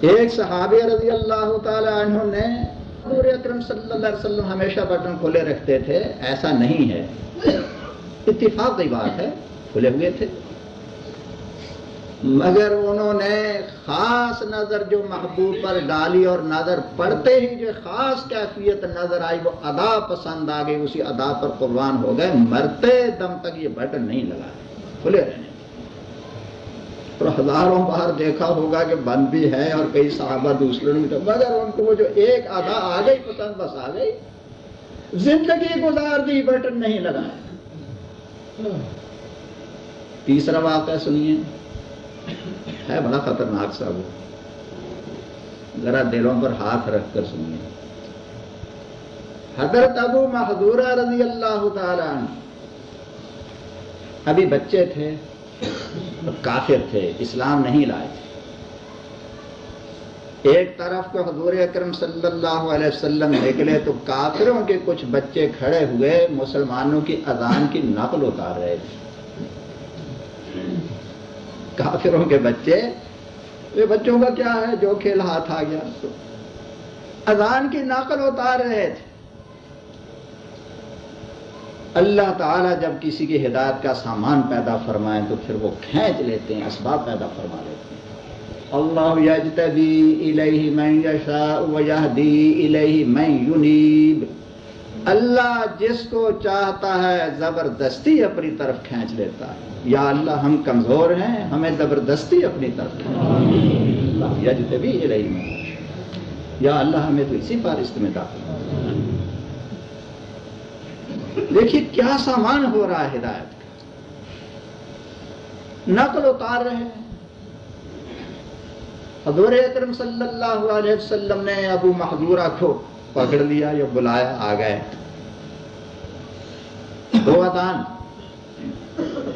ایک صحابی رضی اللہ تعالی عنہ نے حضور اکرم صلی اللہ علیہ وسلم ہمیشہ بٹن کھلے رکھتے تھے۔ ایسا نہیں ہے۔ اتفاق کی بات ہے، کھلے ہوئے تھے۔ مگر انہوں نے خاص نظر جو محبوب پر ڈالی اور نظر پڑتے ہی جو خاص کیفیت نظر آئی، وہ ادا پسند آ گئی، اسی ادا پر قربان ہو گئے، مرتے دم تک یہ بٹن نہیں لگا۔ کھلے رہنے۔ اور ہزاروں بار دیکھا ہوگا کہ بند بھی ہے اور کئی صحابہ دوسرے نے مگر ان کو وہ جو ایک ادا آ گئی، پسند بس آ گئی۔ زندگی گزار دی بٹن نہیں لگا۔ تیسرا واقعہ سنیے۔ ہے بڑا خطرناک سا وہ۔ ذرا دلوں پر ہاتھ رکھ کر سنیے۔ حضرت ابو محدورہ رضی اللہ تعالی عنہ ابھی بچے تھے کافر تھے، اسلام نہیں لائے تھے۔ ایک طرف کو حضور اکرم صلی اللہ علیہ وسلم نکلے تو کافروں کے کچھ بچے کھڑے ہوئے، مسلمانوں کی اذان کی نقل اتار رہے تھے۔ کافروں کے بچے یہ بچوں کا کیا ہے؟ جو کھیل ہاتھ آ گیا۔ تو اذان کی نقل اتار رہے تھے اللہ تعالیٰ جب کسی کی ہدایت کا سامان پیدا فرمائے تو پھر وہ کھینچ لیتے ہیں، اسباب پیدا فرما لیتے ہیں۔ اللہ یجتبی الیہ من یشاء ویہدی الیہ من ینیب۔ اللہ جس کو چاہتا ہے زبردستی اپنی طرف کھینچ لیتا ہے۔ یا اللہ ہم کمزور ہیں، ہمیں زبردستی اپنی طرف اللہ یجتبی الیہ یا اللہ ہمیں تو اسی فارست میں داخل دیکھیے کیا سامان ہو رہا ہے ہدایت کا۔ نقل اتار رہے۔ ہیں حضور اکرم صلی اللہ علیہ وسلم نے ابو محدورہ کو پکڑ لیا یا بلایا، آ گئے۔ دو ادان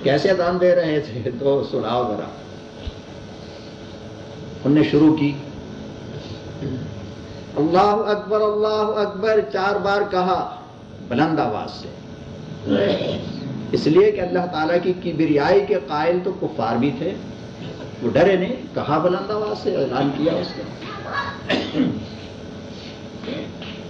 کیسے ادان دے رہے تھے؟ تو سناؤ ذرا۔ انہوں نے شروع کی۔ اللہ اکبر اللہ اکبر، چار بار کہا بلند آواز سے۔ اس لیے کہ اللہ تعالیٰ کی کبریائی کے قائل تو کفار بھی تھے۔ وہ ڈرے نہیں، کہا بلند آواز سے، اعلان کیا اس کا۔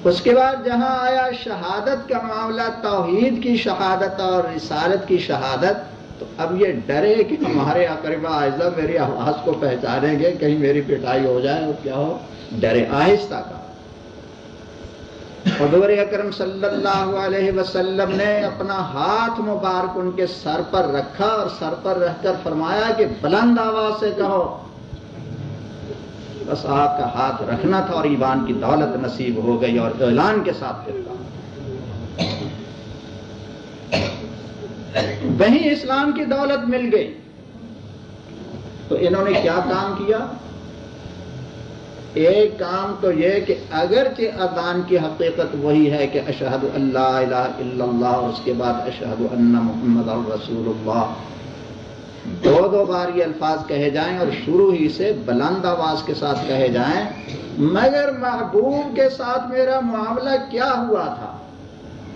اس کے بعد جہاں آیا شہادت کا معاملہ، توحید کی شہادت اور رسالت کی شہادت، تو اب یہ ڈرے کہ ہمارے اقربا اعزہ میری آواز کو پہچانیں گے، کہیں میری پٹائی ہو جائے اور کیا ہو؟ ڈرے، آہستہ کا۔ حضور اکرم صلی اللہ علیہ وسلم نے اپنا ہاتھ مبارک ان کے سر پر رکھا اور سر پر رکھ کر فرمایا کہ بلند آواز سے کہو۔ بس آپ کا ہاتھ رکھنا تھا اور ایمان کی دولت نصیب ہو گئی اور اعلان کے ساتھ پھر وہیں اسلام کی دولت مل گئی۔ تو انہوں نے کیا کام کیا؟ ایک کام تو یہ کہ اگرچہ اذان کی حقیقت وہی ہے کہ اشہد اللہ الہ الا اللہ اور اس کے بعد اشہد ان محمد الرسول اللہ دو دو بار یہ الفاظ کہے جائیں اور شروع ہی سے بلند آواز کے ساتھ کہے جائیں، مگر محبوب کے ساتھ میرا معاملہ کیا ہوا تھا؟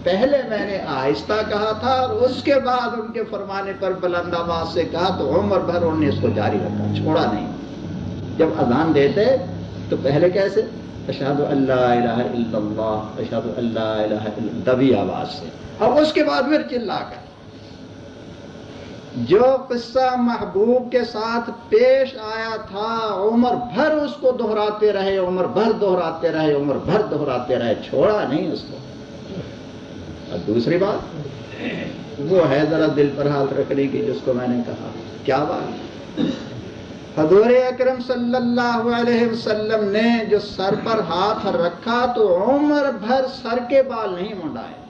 پہلے میں نے آہستہ کہا تھا اور اس کے بعد ان کے فرمانے پر بلند آواز سے کہا تو عمر بھر انہوں نے اس کو جاری رکھا، چھوڑا نہیں۔ جب اذان دیتے تو پہلے کیسے؟ اشہد اللہ الہ الا اللہ اشہد اللہ الہ الا دبی آواز سے۔ اب اس کے بعد پھر چلا کر جو قصہ محبوب کے ساتھ پیش آیا تھا، عمر بھر اس کو دہراتے رہے، عمر بھر دہراتے رہے، عمر بھر دہراتے رہے، چھوڑا نہیں اس کو۔ اور دوسری بات، وہ ہے ذرا دل پر ہاتھ رکھنے کی جس کو میں نے کہا۔ کیا بات؟ حضور اکرم صلی اللہ علیہ وسلم نے جو سر پر ہاتھ رکھا تو عمر بھر سر کے بال نہیں منڈائے۔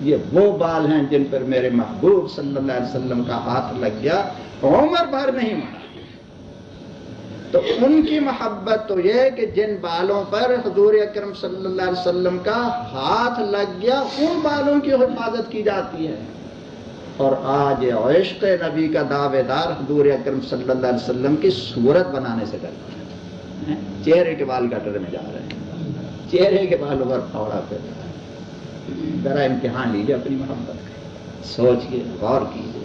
یہ وہ بال ہیں جن پر میرے محبوب صلی اللہ علیہ وسلم کا ہاتھ لگ گیا، عمر بھر نہیں منڈا تو ان کی محبت تو یہ کہ جن بالوں پر حضور اکرم صلی اللہ علیہ وسلم کا ہاتھ لگ گیا، ان بالوں کی حفاظت کی جاتی ہے۔ اور آج عشق نبی کا دعوے دار حضور اکرم صلی اللہ علیہ وسلم کی صورت بنانے سے کرتا ہے۔ چہرے کے بال کٹر میں جا رہے ہیں۔ چہرے کے بالوں پر پھوڑا پھر رہا ہے۔ ذرا امتحان لیجیے اپنی محبت کا۔ سوچئے غور کیجیے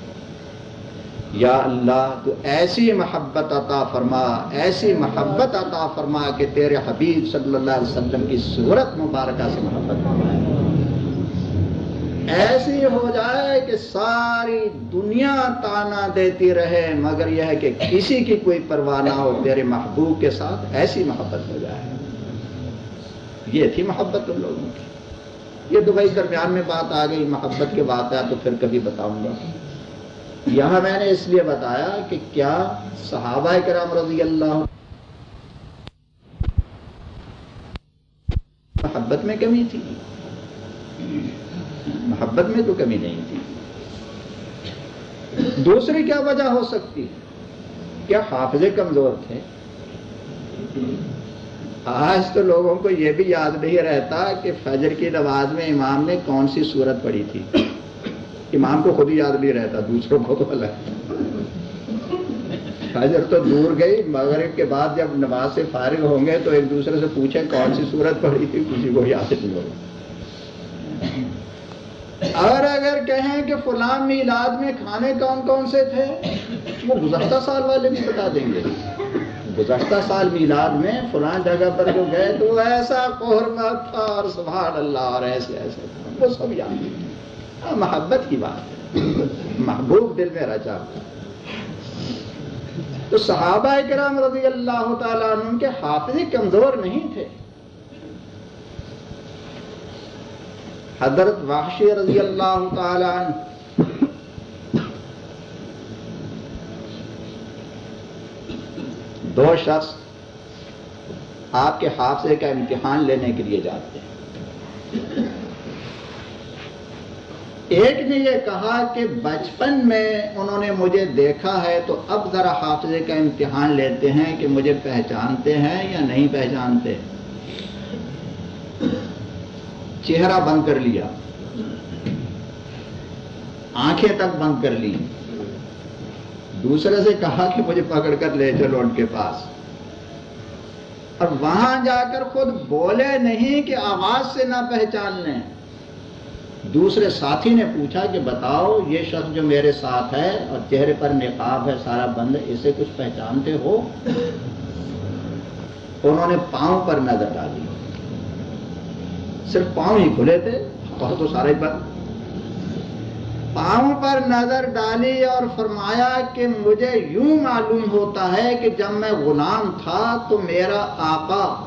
یا اللہ، تو ایسی محبت عطا فرما، ایسی محبت عطا فرما کہ تیرے حبیب صلی اللہ علیہ وسلم کی صورت مبارکہ سے محبت ایسی ہو جائے کہ ساری دنیا تانا دیتی رہے، مگر یہ ہے کہ کسی کی کوئی پرواہ نہ ہو، تیرے محبوب کے ساتھ ایسی محبت ہو جائے۔ یہ تھی محبت ان لوگوں کی۔ یہ دبئی درمیان میں بات آ گئی، محبت کے واقعہ تو پھر کبھی بتاؤں گا۔ یہاں میں نے اس لیے بتایا کہ کیا صحابہ کرام رضی اللہ محبت میں کمی تھی؟ محبت میں تو کمی نہیں تھی۔ دوسری کیا وجہ ہو سکتی؟ کیا حافظے کمزور تھے؟ آج تو لوگوں کو یہ بھی یاد نہیں رہتا کہ فجر کی نماز میں امام نے کون سی صورت پڑھی تھی۔ امام کو خود ہی یاد نہیں رہتا، دوسروں کو تو الگ۔ فجر تو دور گئی، مغرب کے بعد جب نماز سے فارغ ہوں گے تو ایک دوسرے سے پوچھیں کون سی صورت پڑھی تھی، کسی کو یاد نہیں ہوگا۔ اور اگر کہیں کہ فلاں میلاد میں کھانے کون کون سے تھے، وہ گزشتہ سال والے بھی بتا دیں گے۔ گزشتہ سال میلاد میں فلاں جگہ پر جو گئے تو ایسا قرمت تھا اور سبحان اللہ اور ایسے ایسے۔ وہ سب یاد ہاں، محبت کی بات ہے۔ محبوب دل میں رچا۔ تو صحابہ کرام رضی اللہ تعالیٰ عنہ کے حافظ کمزور نہیں تھے۔ حضرت وحشی رضی اللہ تعالی عنہ دو شخص آپ کے حافظے کا امتحان لینے کے لیے جاتے ہیں۔ ایک نے یہ کہا کہ بچپن میں انہوں نے مجھے دیکھا ہے تو اب ذرا حافظے کا امتحان لیتے ہیں کہ مجھے پہچانتے ہیں یا نہیں پہچانتے۔ چہرہ بند کر لیا۔ آنکھیں تک بند کر لی دوسرے سے کہا کہ مجھے پکڑ کر لے چلو ان کے پاس۔ اور وہاں جا کر خود بولے نہیں کہ آواز سے نہ پہچان لیں دوسرے ساتھی نے پوچھا کہ بتاؤ یہ شخص جو میرے ساتھ ہے اور چہرے پر نقاب ہے، سارا بند، اسے کچھ پہچانتے ہو؟ انہوں نے پاؤں پر نظر ڈالی۔ صرف پاؤں ہی کھلے تھے، اور تو سارے بند۔ پاؤں پر نظر ڈالی اور فرمایا کہ مجھے یوں معلوم ہوتا ہے کہ جب میں غلام تھا تو میرا آقا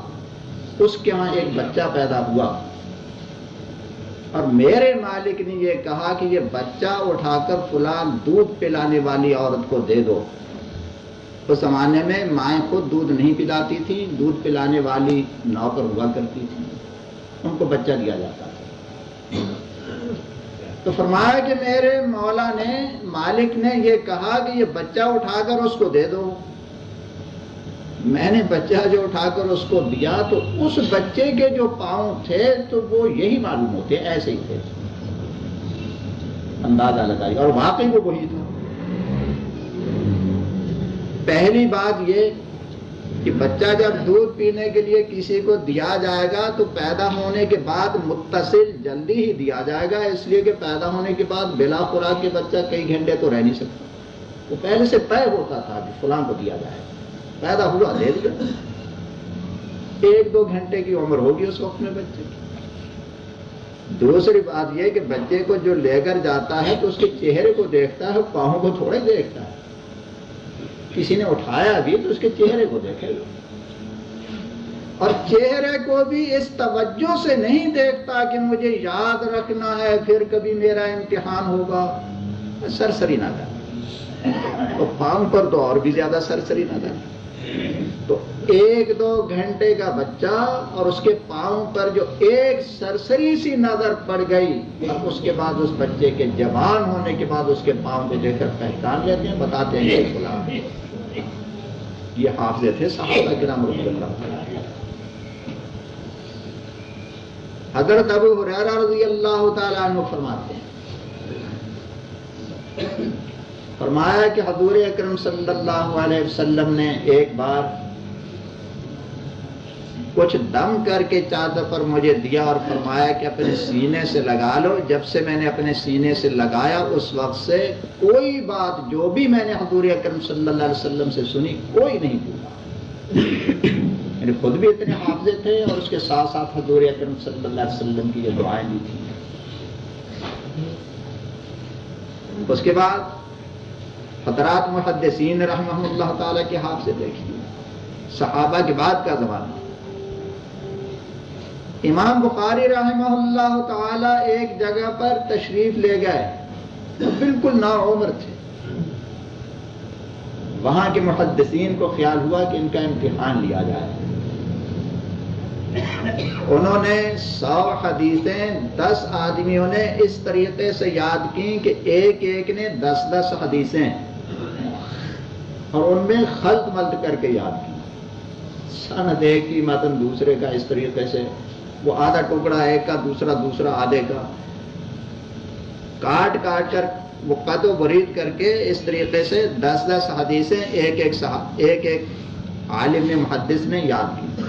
اس کے وہاں ایک بچہ پیدا ہوا۔ اور میرے مالک نے یہ کہا کہ یہ بچہ اٹھا کر فلان دودھ پلانے والی عورت کو دے دو۔ اس زمانے میں مائیں خود دودھ نہیں پلاتی تھی دودھ پلانے والی نوکر ہوا کرتی تھی ان کو بچہ دیا جاتا تھا۔ تو فرمایا کہ میرے مولا نے، مالک نے یہ کہا کہ یہ بچہ اٹھا کر اس کو دے دو۔ میں نے بچہ جو اٹھا کر اس کو دیا تو اس بچے کے جو پاؤں تھے تو وہ یہی معلوم ہوتے، ایسے ہی تھے۔ اندازہ لگائی۔ اور واقعی وہ وہی تھا۔ پہلی بات یہ کہ بچہ جب دودھ پینے کے لیے کسی کو دیا جائے گا تو پیدا ہونے کے بعد متصل جلدی ہی دیا جائے گا، اس لیے کہ پیدا ہونے کے بعد بلا خوراک کے بچہ کئی گھنٹے تو رہ نہیں سکتا۔ وہ پہلے سے طے ہوتا تھا کہ فلاں کو دیا جائے۔ گا پیدا ہوا دے دیا ایک دو گھنٹے کی عمر ہوگی اس وقت میں بچے کی۔ دوسری بات یہ کہ بچے کو جو لے کر جاتا ہے تو اس کے چہرے کو دیکھتا ہے پاؤں کو تھوڑے دیکھتا ہے۔ کسی نے اٹھایا بھی تو اس کے چہرے کو دیکھے گا۔ اور چہرے کو بھی اس توجہ سے نہیں دیکھتا کہ مجھے یاد رکھنا ہے، پھر کبھی میرا امتحان ہوگا۔ سرسری نہ تو پاؤں پر تو اور بھی زیادہ سرسری نہ تو ایک دو گھنٹے کا بچہ اور اس کے پاؤں پر جو ایک سرسری سی نظر پڑ گئی اور اس کے بعد اس بچے کے جوان ہونے کے بعد اس کے پاؤں کو دیکھ کر پہچان لیتے ہیں، بتاتے ہیں یہ حافظ تھے صحابہ کرام رضی اللہ حضرت ابو حریرہ رضی اللہ تعالیٰ عنہ فرماتے ہیں۔ فرمایا کہ حضور اکرم صلی اللہ علیہ وسلم نے ایک بار کچھ دم کر کے چادر پر مجھے دیا اور فرمایا کہ اپنے سینے سے لگا لو۔ جب سے میں نے اپنے سینے سے لگایا، اس وقت سے کوئی بات جو بھی میں نے حضور اکرم صلی اللہ علیہ وسلم سے سنی، کوئی نہیں بولا یعنی خود بھی اتنے حافظ تھے اور اس کے ساتھ ساتھ حضور اکرم صلی اللہ علیہ وسلم کی یہ دعائیں بھی تھیں۔ اس کے بعد حضرات محدثین رحمہ اللہ تعالیٰ کے ہاتھ سے دیکھیے صحابہ کے بعد کا زمانہ۔ امام بخاری رحمہ اللہ تعالی ایک جگہ پر تشریف لے گئے بالکل نا عمر تھے۔ وہاں کے محدثین کو خیال ہوا کہ ان کا امتحان لیا جائے۔ انہوں نے سو حدیثیں، دس آدمیوں نے اس طریقے سے یاد کی کہ ایک ایک نے دس دس حدیثیں اور ان میں خلط ملط کر کے یاد کی۔ سند ایک کی متن دوسرے کا اس طریقے سے وہ آدھا ٹکڑا ایک کا، دوسرا دوسرا آدھے کا۔ کاٹ کاٹ کر وہ قد و برید کر کے اس طریقے سے دس دس حدیثیں ایک ایک صاحب ایک ایک عالم محدث نے یاد کی۔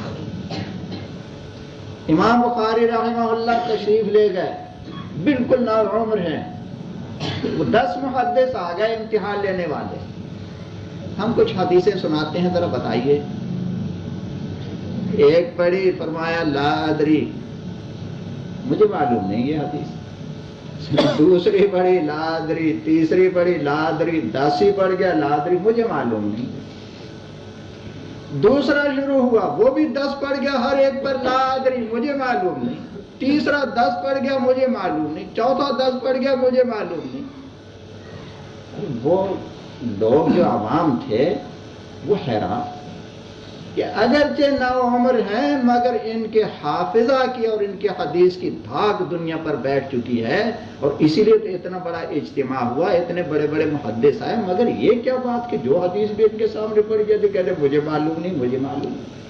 امام بخاری رحمہ اللہ تشریف لے گئے۔ بالکل نا عمر ہیں۔ وہ دس محدث آ گئے امتحان لینے والے۔ ہم کچھ حدیثیں سناتے ہیں، ذرا بتائیے۔ ایک پڑھی فرمایا، لا ادری۔ مجھے معلوم نہیں یہ حدیث۔ دوسری پڑھی لادری تیسری پڑھی لادری دس ہی پڑھ گیا لادری مجھے معلوم نہیں۔ دوسرا شروع ہوا، وہ بھی دس پڑھ گیا، ہر ایک پر لادری مجھے معلوم نہیں۔ تیسرا دس پڑھ گیا، مجھے معلوم نہیں۔ چوتھا دس پڑھ گیا، مجھے معلوم نہیں۔ وہ لوگ جو عوام تھے، وہ حیران کہ اگرچہ نو عمر ہیں، مگر ان کے حافظہ کی اور ان کے حدیث کی دھاک دنیا پر بیٹھ چکی ہے اور اسی لیے تو اتنا بڑا اجتماع ہوا، اتنے بڑے بڑے محدث آئے، مگر یہ کیا بات کہ جو حدیث بھی ان کے سامنے پڑی جاتی، کہتے مجھے معلوم نہیں، مجھے معلوم نہیں۔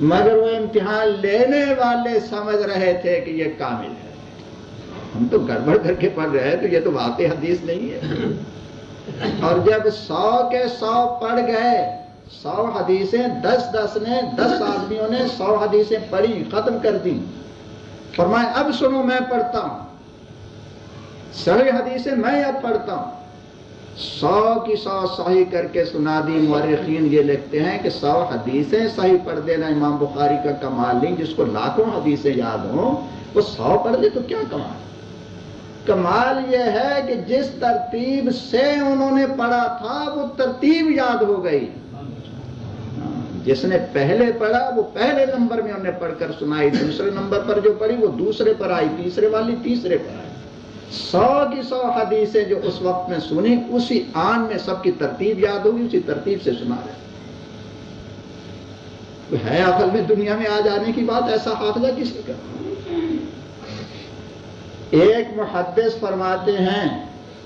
مگر وہ امتحان لینے والے سمجھ رہے تھے کہ یہ کامل ہے۔ ہم تو گڑبڑ کر کے پڑھ رہے ہیں، تو یہ تو واقع حدیث نہیں ہے۔ اور جب سو کے سو پڑھ گئے سو حدیثیں، دس دس نے، دس آدمیوں نے سو حدیثیں پڑھی ختم کر دی فرمائے، اب سنو، میں پڑھتا ہوں۔ صحیح حدیثیں میں اب پڑھتا ہوں۔ سو کی سو صحیح کر کے سنا دی۔ مورخین یہ لکھتے ہیں کہ سو حدیثیں صحیح پڑھ دینا امام بخاری کا کمال نہیں۔ جس کو لاکھوں حدیثیں یاد ہوں، وہ سو پڑھ دے تو کیا کمال؟ کمال یہ ہے کہ جس ترتیب سے انہوں نے پڑھا تھا، وہ ترتیب یاد ہو گئی۔ جس نے پہلے پڑھا، وہ پہلے نمبر میں انہیں پڑھ کر سنائی، دوسرے نمبر پر جو پڑھی، وہ دوسرے پر آئی، تیسرے والی تیسرے پر آئی۔ سو کی سو حدیثیں جو اس وقت میں سنی اسی آن میں سب کی ترتیب یاد ہوگی، اسی ترتیب سے سنا رہے ہے عقل میں دنیا میں آ جانے کی بات، ایسا حافظہ کسی کا ایک محدث فرماتے ہیں،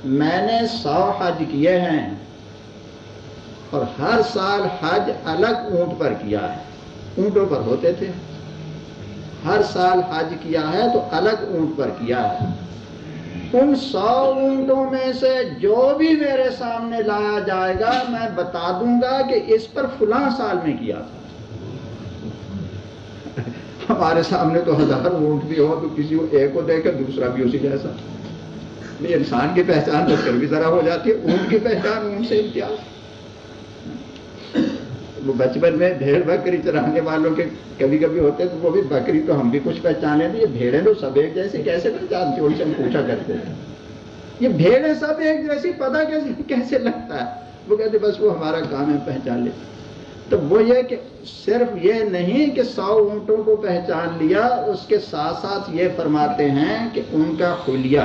میں نے سو حج کیے ہیں اور ہر سال حج الگ اونٹ پر کیا ہے؟ اونٹوں پر ہوتے تھے۔ ہر سال حج کیا ہے تو الگ اونٹ پر کیا ہے۔ ان سو اونٹوں میں سے جو بھی میرے سامنے لایا جائے گا، میں بتا دوں گا کہ اس پر فلاں سال میں کیا تھا۔ ہمارے سامنے تو ہزار اونٹ بھی ہو تو کسی کو ایک کو دیکھے دوسرا بھی اسی جیسا۔ انسان کی پہچان تو پھر بھی ذرا ہو جاتی ہے، اونٹ کی پہچان اونٹ سے امتیاز۔ وہ بچپن میں بھیڑ بکری چرانے والوں کے کبھی کبھی ہوتے تو وہ بھی بکری تو ہم بھی کچھ پہچان تھے یہ بھیڑیں تو سب ایک جیسے کیسے پہچانتی ان سے ہم پوچھا کرتے تھے یہ بھیڑیں سب ایک جیسی پتا کیسے کیسے لگتا ہے؟ وہ کہتے بس وہ ہمارا کام ہے پہچان لیتے تو وہ یہ کہ صرف یہ نہیں کہ سو اونٹوں کو پہچان لیا، اس کے ساتھ ساتھ یہ فرماتے ہیں کہ ان کا خلیہ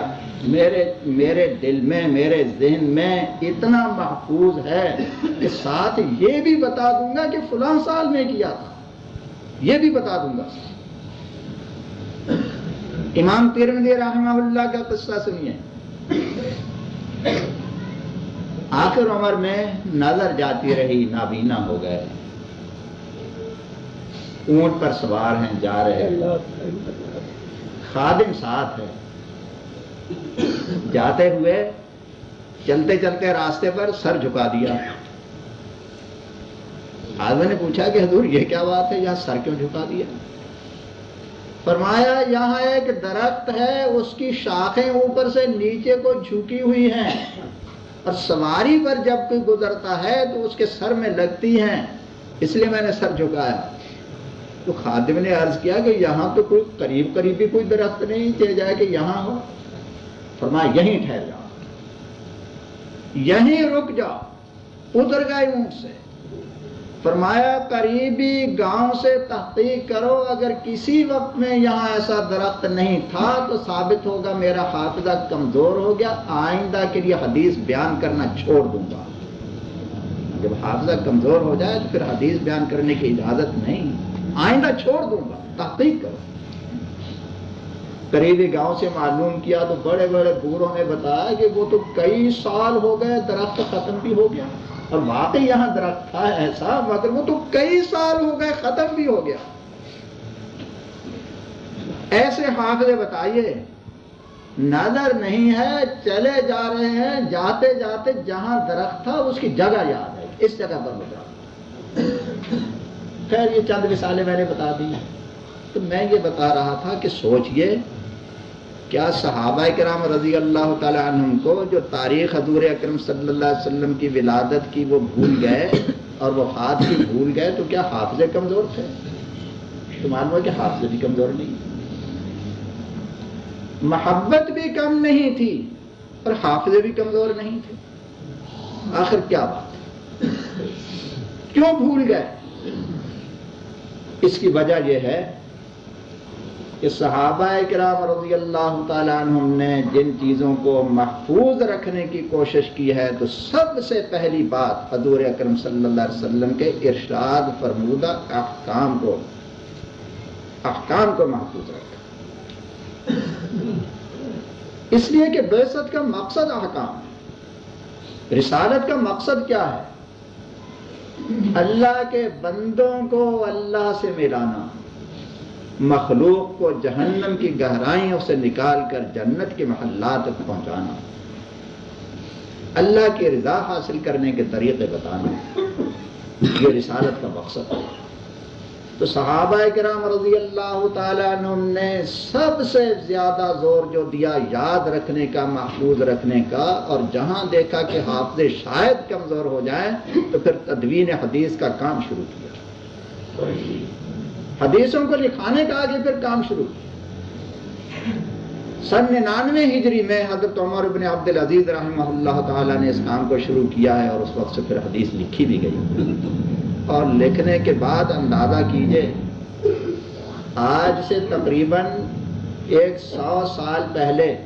میرے میرے دل میں، میرے ذہن میں اتنا محفوظ ہے کہ ساتھ یہ بھی بتا دوں گا کہ فلاں سال میں کیا تھا۔ یہ بھی بتا دوں گا۔ امام ترمدی رحمہ اللہ کا قصہ سنیے۔ آخر عمر میں نظر جاتی رہی، نابینا ہو گئے۔ اونٹ پر سوار ہیں، جا رہے خادم ساتھ ہے جاتے ہوئے چلتے چلتے راستے پر سر جھکا دیا۔ آدمی نے پوچھا کہ حضور، یہ کیا بات ہے؟ یہاں سر کیوں جھکا دیا؟ فرمایا، یہاں ایک درخت ہے، اس کی شاخیں اوپر سے نیچے کو جھکی ہوئی ہیں۔ اور سواری پر جب کوئی گزرتا ہے تو اس کے سر میں لگتی ہیں۔ اس لیے میں نے سر جھکایا۔ تو خادم نے عرض کیا کہ یہاں تو کوئی قریب قریب بھی کوئی درخت نہیں چل جائے کہ یہاں ہو۔ فرمایا، یہیں ٹھہر جاؤ۔ یہیں رک جاؤ۔ ادھر گئے اونٹ سے۔ فرمایا، قریبی گاؤں سے تحقیق کرو، اگر کسی وقت میں یہاں ایسا درخت نہیں تھا تو ثابت ہوگا میرا حافظہ کمزور ہو گیا، آئندہ کے لیے حدیث بیان کرنا چھوڑ دوں گا۔ جب حافظہ کمزور ہو جائے تو پھر حدیث بیان کرنے کی اجازت نہیں۔ آئندہ چھوڑ دوں گا، تحقیق کرو۔ قریبی گاؤں سے معلوم کیا تو بڑے بڑے بوروں نے بتایا کہ وہ تو کئی سال ہو گئے درخت ختم بھی ہو گیا۔ اور واقعی یہاں درخت تھا ایسا، مگر وہ تو کئی سال ہو گئے، ختم بھی ہو گیا۔ ایسے حافظ بتائیے، نظر نہیں ہے، چلے جا رہے ہیں، جاتے جاتے جہاں درخت تھا، اس کی جگہ یاد ہے۔ اس جگہ پر وہ خیر، یہ چند مثالیں میں نے بتا دی۔ تو میں یہ بتا رہا تھا کہ سوچئے کیا صحابہ کرام رضی اللہ تعالیٰ عنہ کو جو تاریخ حضور اکرم صلی اللہ علیہ وسلم کی ولادت کی وہ بھول گئے اور وہ ہاتھ بھی بھول گئے تو کیا حافظ کمزور تھے؟ تو معلوم ہے کہ حافظ بھی کمزور نہیں۔ محبت بھی کم نہیں تھی اور حافظ بھی کمزور نہیں تھے۔ آخر کیا بات کیوں بھول گئے؟ اس کی وجہ یہ ہے کہ صحابہ کرام رضی اللہ تعالیٰ عنہ نے جن چیزوں کو محفوظ رکھنے کی کوشش کی ہے، تو سب سے پہلی بات حضور اکرم صلی اللہ علیہ وسلم کے ارشاد فرمودہ احکام کو احکام کو محفوظ رکھا اس لیے کہ بیست کا مقصد احکام ہے رسالت کا مقصد کیا ہے؟ اللہ کے بندوں کو اللہ سے ملانا۔ مخلوق کو جہنم کی گہرائیوں سے نکال کر جنت کے محلات تک پہنچانا۔ اللہ کی رضا حاصل کرنے کے طریقے بتانا۔ یہ رسالت کا مقصد ہے۔ تو صحابہ کرام رضی اللہ تعالیٰ عنہ نے سب سے زیادہ زور جو دیا یاد رکھنے کا، محفوظ رکھنے کا، اور جہاں دیکھا کہ حافظ شاید کمزور ہو جائیں تو پھر تدوین حدیث کا کام شروع کیا۔ حدیثوں کو لکھانے کا آگے پھر کام شروع۔ سن ننانوے ہجری میں حضرت عمر بن عبد العزیز رحمہ اللہ تعالیٰ نے اس کام کو شروع کیا ہے اور اس وقت سے پھر حدیث لکھی بھی گئی۔ اور لکھنے کے بعد اندازہ کیجیے، آج سے تقریباً ایک سو سال پہلے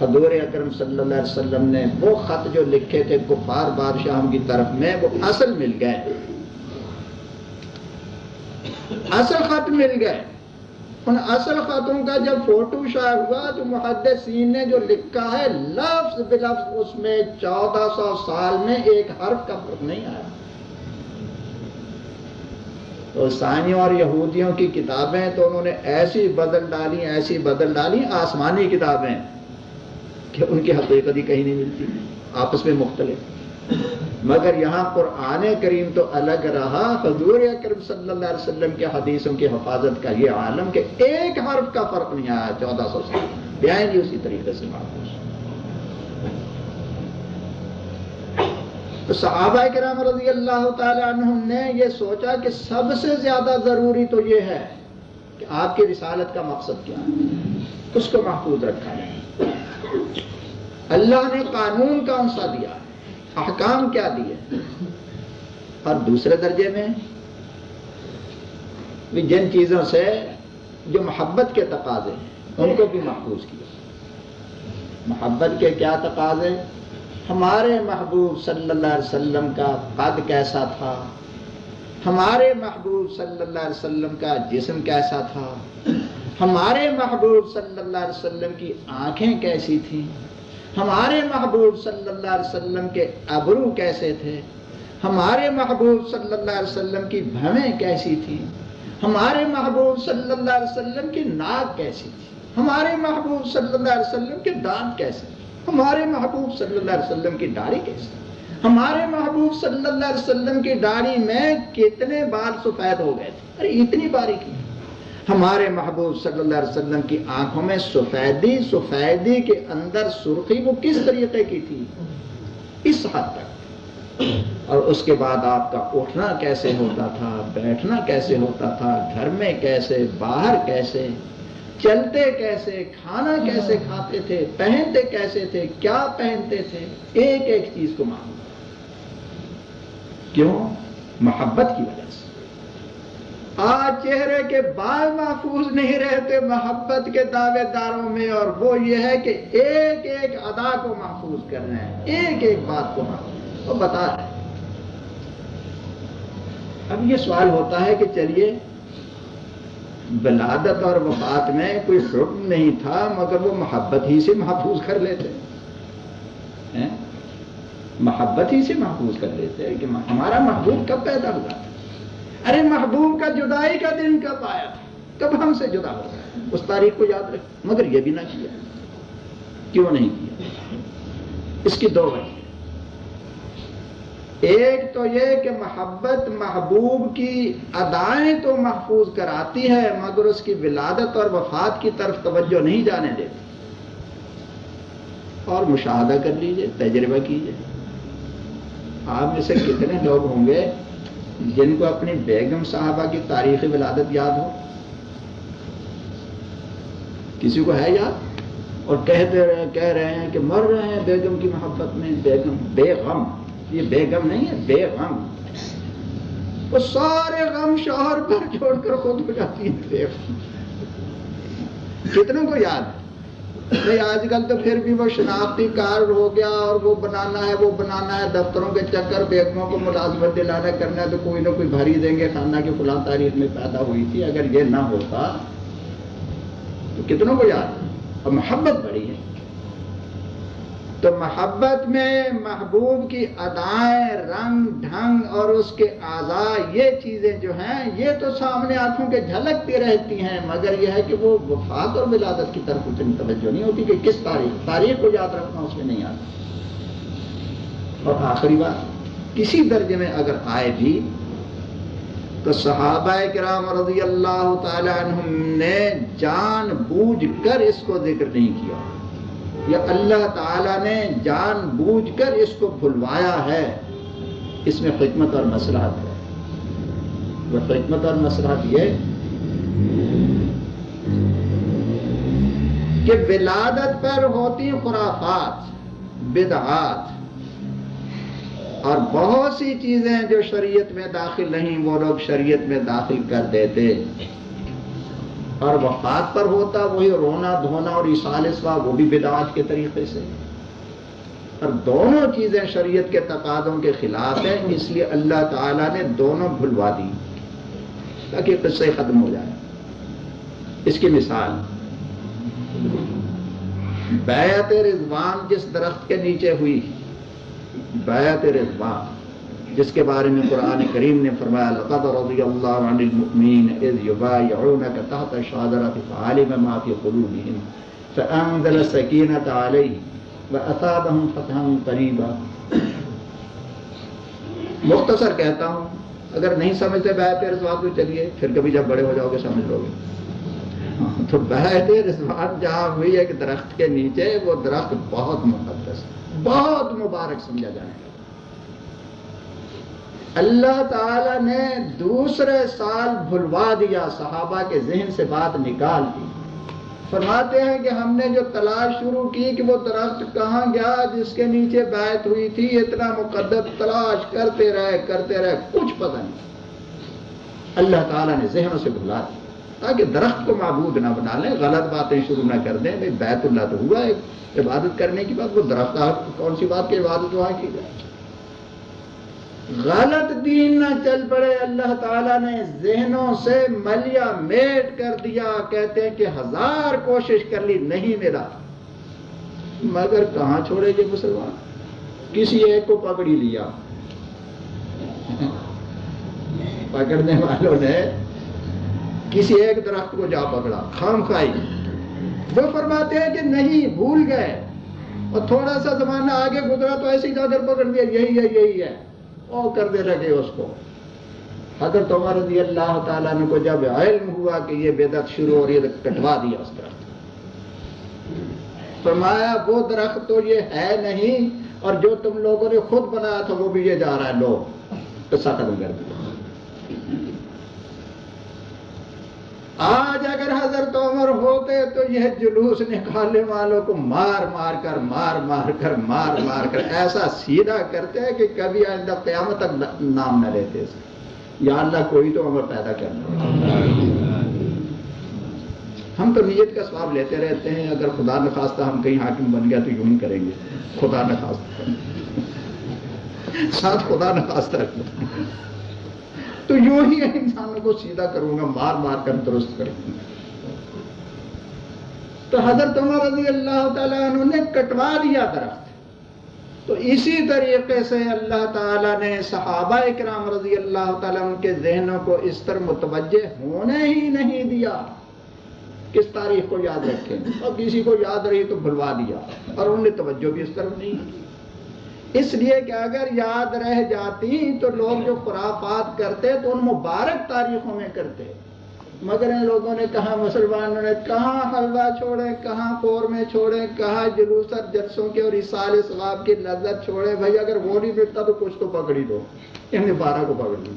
حضور اکرم صلی اللہ علیہ وسلم نے وہ خط جو لکھے تھے کفار بادشاہوں کی طرف میں، وہ اصل مل گئے۔ اصل خط مل گئے۔ ان اصل خطوں کا جب فوٹو شائع ہوا تو محدثین نے جو لکھا ہے، لفظ بلفظ، اس میں چودہ سو سال میں ایک حرف کا فرق نہیں آیا۔ تو سائنیوں اور یہودیوں کی کتابیں تو انہوں نے ایسی بدل ڈالی، ایسی بدل ڈالی، آسمانی کتابیں کہ ان کی حقیقت ہی کہیں نہیں ملتی، آپس میں مختلف۔ مگر یہاں قرآن کریم تو الگ رہا۔ حضور اکرم صلی اللہ علیہ وسلم کے حدیثوں کی حفاظت کا یہ عالم کہ ایک حرف کا فرق نہیں آیا، چودہ سو سال بیان اسی طریقے سے محفوظ تو صحابہ کرام رضی اللہ تعالی عنہ نے یہ سوچا کہ سب سے زیادہ ضروری تو یہ ہے کہ آپ کی رسالت کا مقصد کیا ہے۔ اس کو محفوظ رکھا ہے اللہ نے قانون کون سا دیا۔ احکام کیا دیے؟ اور دوسرے درجے میں بھی جن چیزوں سے جو محبت کے تقاضے ہیں، ان کو بھی محفوظ کیا۔ محبت کے کیا تقاضے؟ ہمارے محبوب صلی اللہ علیہ وسلم کا قد کیسا تھا؟ ہمارے محبوب صلی اللہ علیہ وسلم کا جسم کیسا تھا؟ ہمارے محبوب صلی اللہ علیہ وسلم کی آنکھیں کیسی تھیں؟ ہمارے محبوب صلی اللہ علیہ وسلم کے ابرو کیسے تھے؟ ہمارے محبوب صلی اللہ علیہ وسلم کی بھویں کیسی تھی ہمارے محبوب صلی اللہ علیہ وسلم کی ناک کیسی تھی؟ ہمارے محبوب صلی اللہ علیہ وسلم کے دانت کیسے ہمارے محبوب صلی اللہ علیہ وسلم کی داڑھی کیسی ہمارے محبوب صلی اللہ علیہ وسلم کی داڑھی میں کتنے بال سفید ہو گئے تھے؟ ارے اتنی باریکی ہمارے محبوب صلی اللہ علیہ وسلم کی آنکھوں میں سفیدی سفیدی کے اندر سرخی وہ کس طریقے کی تھی؟ اس حد تک۔ اور اس کے بعد آپ کا اٹھنا کیسے ہوتا تھا؟ بیٹھنا کیسے ہوتا تھا؟ گھر میں کیسے؟ باہر کیسے؟ چلتے کیسے؟ کھانا کیسے کھاتے تھے؟ پہنتے کیسے تھے؟ کیا پہنتے تھے؟ ایک ایک چیز کو معلوم۔ کیوں؟ محبت کی وجہ سے۔ آج چہرے کے بال محفوظ نہیں رہتے محبت کے دعوے داروں میں، اور وہ یہ ہے کہ ایک ایک ادا کو محفوظ کر رہے ہیں ایک ایک بات کو محفوظ۔ وہ بتا رہے ہیں اب یہ سوال ہوتا ہے کہ چلیے ولادت اور وفات میں کوئی حکم نہیں تھا، مگر وہ محبت ہی سے محفوظ کر لیتے۔ محبت ہی سے محفوظ کر لیتے کہ ہمارا محبوب کب پیدا ہوا؟ تھا ارے محبوب کا جدائی کا دن کب آیا تھا؟ کب ہم سے جدا ہو گیا؟ اس تاریخ کو یاد رکھ۔ مگر یہ بھی نہ کیا۔ کیوں نہیں کیا؟ اس کی دو وجہ۔ ایک تو یہ کہ محبت محبوب کی ادائیں تو محفوظ کراتی ہے، مگر اس کی ولادت اور وفات کی طرف توجہ نہیں جانے دیتی۔ اور مشاہدہ کر لیجیے، تجربہ کیجیے۔ آپ میں سے کتنے لوگ ہوں گے؟ جن کو اپنی بیگم صاحبہ کی تاریخ ولادت یاد ہو؟ کسی کو ہے یاد؟ اور کہتے رہے کہہ رہے ہیں کہ مر رہے ہیں بیگم کی محبت میں، بیگم بے غم یہ بیگم نہیں ہے بے غم وہ سارے غم شوہر پر چھوڑ کر خود ہو جاتی ہے کتنے کو یاد؟ نہیں آج کل تو پھر بھی وہ شناختی کارڈ ہو گیا اور وہ بنانا ہے، وہ بنانا ہے، دفتروں کے چکر، بیگموں کو ملازمت دلانا، کرنا ہے تو کوئی نہ کوئی بھری دیں گے۔ خانہ کی فلاں تاریخ میں پیدا ہوئی تھی۔ اگر یہ نہ ہوتا تو کتنوں کو یاد اور محبت بڑی ہے۔ تو محبت میں محبوب کی ادائیں رنگ ڈھنگ اور اس کے اعضاء یہ چیزیں جو ہیں، یہ تو سامنے آنکھوں کے جھلکتی رہتی ہیں، مگر یہ ہے کہ وہ وفات اور ولادت کی طرف اتنی توجہ نہیں ہوتی کہ کس تاریخ تاریخ کو یاد رکھنا اس میں نہیں آتا۔ اور آخری بات، کسی درجے میں اگر آئے بھی، تو صحابہ کرام رضی اللہ تعالی عنہ نے جان بوجھ کر اس کو ذکر نہیں کیا۔ یا اللہ تعالی نے جان بوجھ کر اس کو بھلوایا ہے۔ اس میں خدمت اور مسلحت ہے۔ وہ خدمت اور مسلحت یہ کہ ولادت پر ہوتی خرافات، بدعات اور بہت سی چیزیں جو شریعت میں داخل نہیں، وہ لوگ شریعت میں داخل کر دیتے۔ اور وفات پر ہوتا، وہی رونا، دھونا اور سوا وہ بھی بدعات کے طریقے سے۔ اور دونوں چیزیں شریعت کے تقاضوں کے خلاف ہیں، اس لیے اللہ تعالیٰ نے دونوں بھلوا دی تاکہ قصے ختم ہو جائے اس کی مثال، بیعت رضوان جس درخت کے نیچے ہوئی، بیعت رضوان۔ جس کے بارے میں قرآن کریم نے فرمایا، لقد رضی اللہ عن المؤمنین اذ یبایعونک تحت شادرت فعالم ما فی قلوبهم فانزل سکینت علیہ واثابهم فتحا قریبا. مختصر کہتا ہوں، اگر نہیں سمجھتے بیعت رضوان تو چلیے، پھر کبھی جب بڑے ہو جاؤ گے، سمجھ لو گے۔ ہاں، تو بیعت رضوان جہاں ہوئی ایک درخت کے نیچے وہ درخت بہت مقدس، بہت مبارک سمجھا جائے گا اللہ تعالی نے دوسرے سال بھلوا دیا، صحابہ کے ذہن سے بات نکال دی۔ فرماتے ہیں کہ ہم نے جو تلاش شروع کی کہ وہ درخت کہاں گیا، جس کے نیچے بیعت ہوئی تھی، اتنا مقدس تلاش کرتے رہے کرتے رہے، کچھ پتہ نہیں۔ اللہ تعالیٰ نے ذہنوں سے بھلا دیا۔ تاکہ درخت کو معبود نہ بنا لیں، غلط باتیں شروع نہ کر دیں بیت اللہ تو ہوا ہے، عبادت کرنے کی بات، وہ درخت کون سی بات کی عبادت وہاں کی جائے؟ غلط دین نہ چل پڑے، اللہ تعالیٰ نے ذہنوں سے ملیا میٹ کر دیا، کہتے ہیں کہ ہزار کوشش کر لی، نہیں میرا مگر کہاں چھوڑے گے مسلمان؟ کسی ایک کو پکڑی لیا۔ پکڑنے والوں نے کسی ایک درخت کو جا پکڑا، خام کھائی وہ فرماتے ہیں کہ نہیں، بھول گئے۔ اور تھوڑا سا زمانہ آگے گزرا تو ایسی جا کر پکڑ دیا یہی ہے یہی ہے۔ وہ کرنے لگے اس کو۔ حضرت عمر رضی اللہ تعالیٰ نے کو جب علم ہوا کہ یہ بدعت شروع ہو رہی ہے کٹوا دیا اس درخت فرمایا، وہ درخت تو یہ ہے نہیں، اور جو تم لوگوں نے خود بنایا تھا وہ بھی یہ جا رہا ہے لوگ قصہ ختم کر دیا آج اگر حضرت عمر ہوتے تو یہ جلوس نکالنے والوں کو مار مار کر مار مار کر مار مار کر ایسا سیدھا کرتے ہیں کہ کبھی آئندہ قیامت تک نام نہ لیتے یا اللہ کوئی تو عمر پیدا کرنا ہم تو نیت کا سواب لیتے رہتے ہیں۔ اگر خدا نخواستہ ہم کہیں حاکم بن گیا تو یوں ہی کریں گے۔ خدا نخواستہ۔ ساتھ خدا نخواستہ تو یوں ہی انسانوں کو سیدھا کروں گا، مار مار کر درست کروں گا۔ تو حضرت عمر رضی اللہ تعالیٰ انہوں نے کٹوا دیا درخت۔ تو اسی طریقے سے اللہ تعالیٰ نے صحابہ اکرام رضی اللہ تعالیٰ ان کے ذہنوں کو اس طرح متوجہ ہونے ہی نہیں دیا۔ کس تاریخ کو یاد رکھیں؟ اور کسی کو یاد رہی تو بھلوا دیا۔ اور انہوں نے توجہ بھی اس طرف نہیں کی۔ اس لیے کہ اگر یاد رہ جاتی تو لوگ جو خرافات کرتے تو ان مبارک تاریخوں میں کرتے۔ مگر ان لوگوں نے کہا، مسلمانوں نے کہاں حلوہ چھوڑے، کہاں کور میں چھوڑے، کہاں جلوس جلسوں کے اور اسال ثواب کی لذت چھوڑے۔ بھائی، اگر وہ نہیں ملتا تو کچھ تو پکڑی دو یعنی انہوں نے بارہ کو پکڑ لی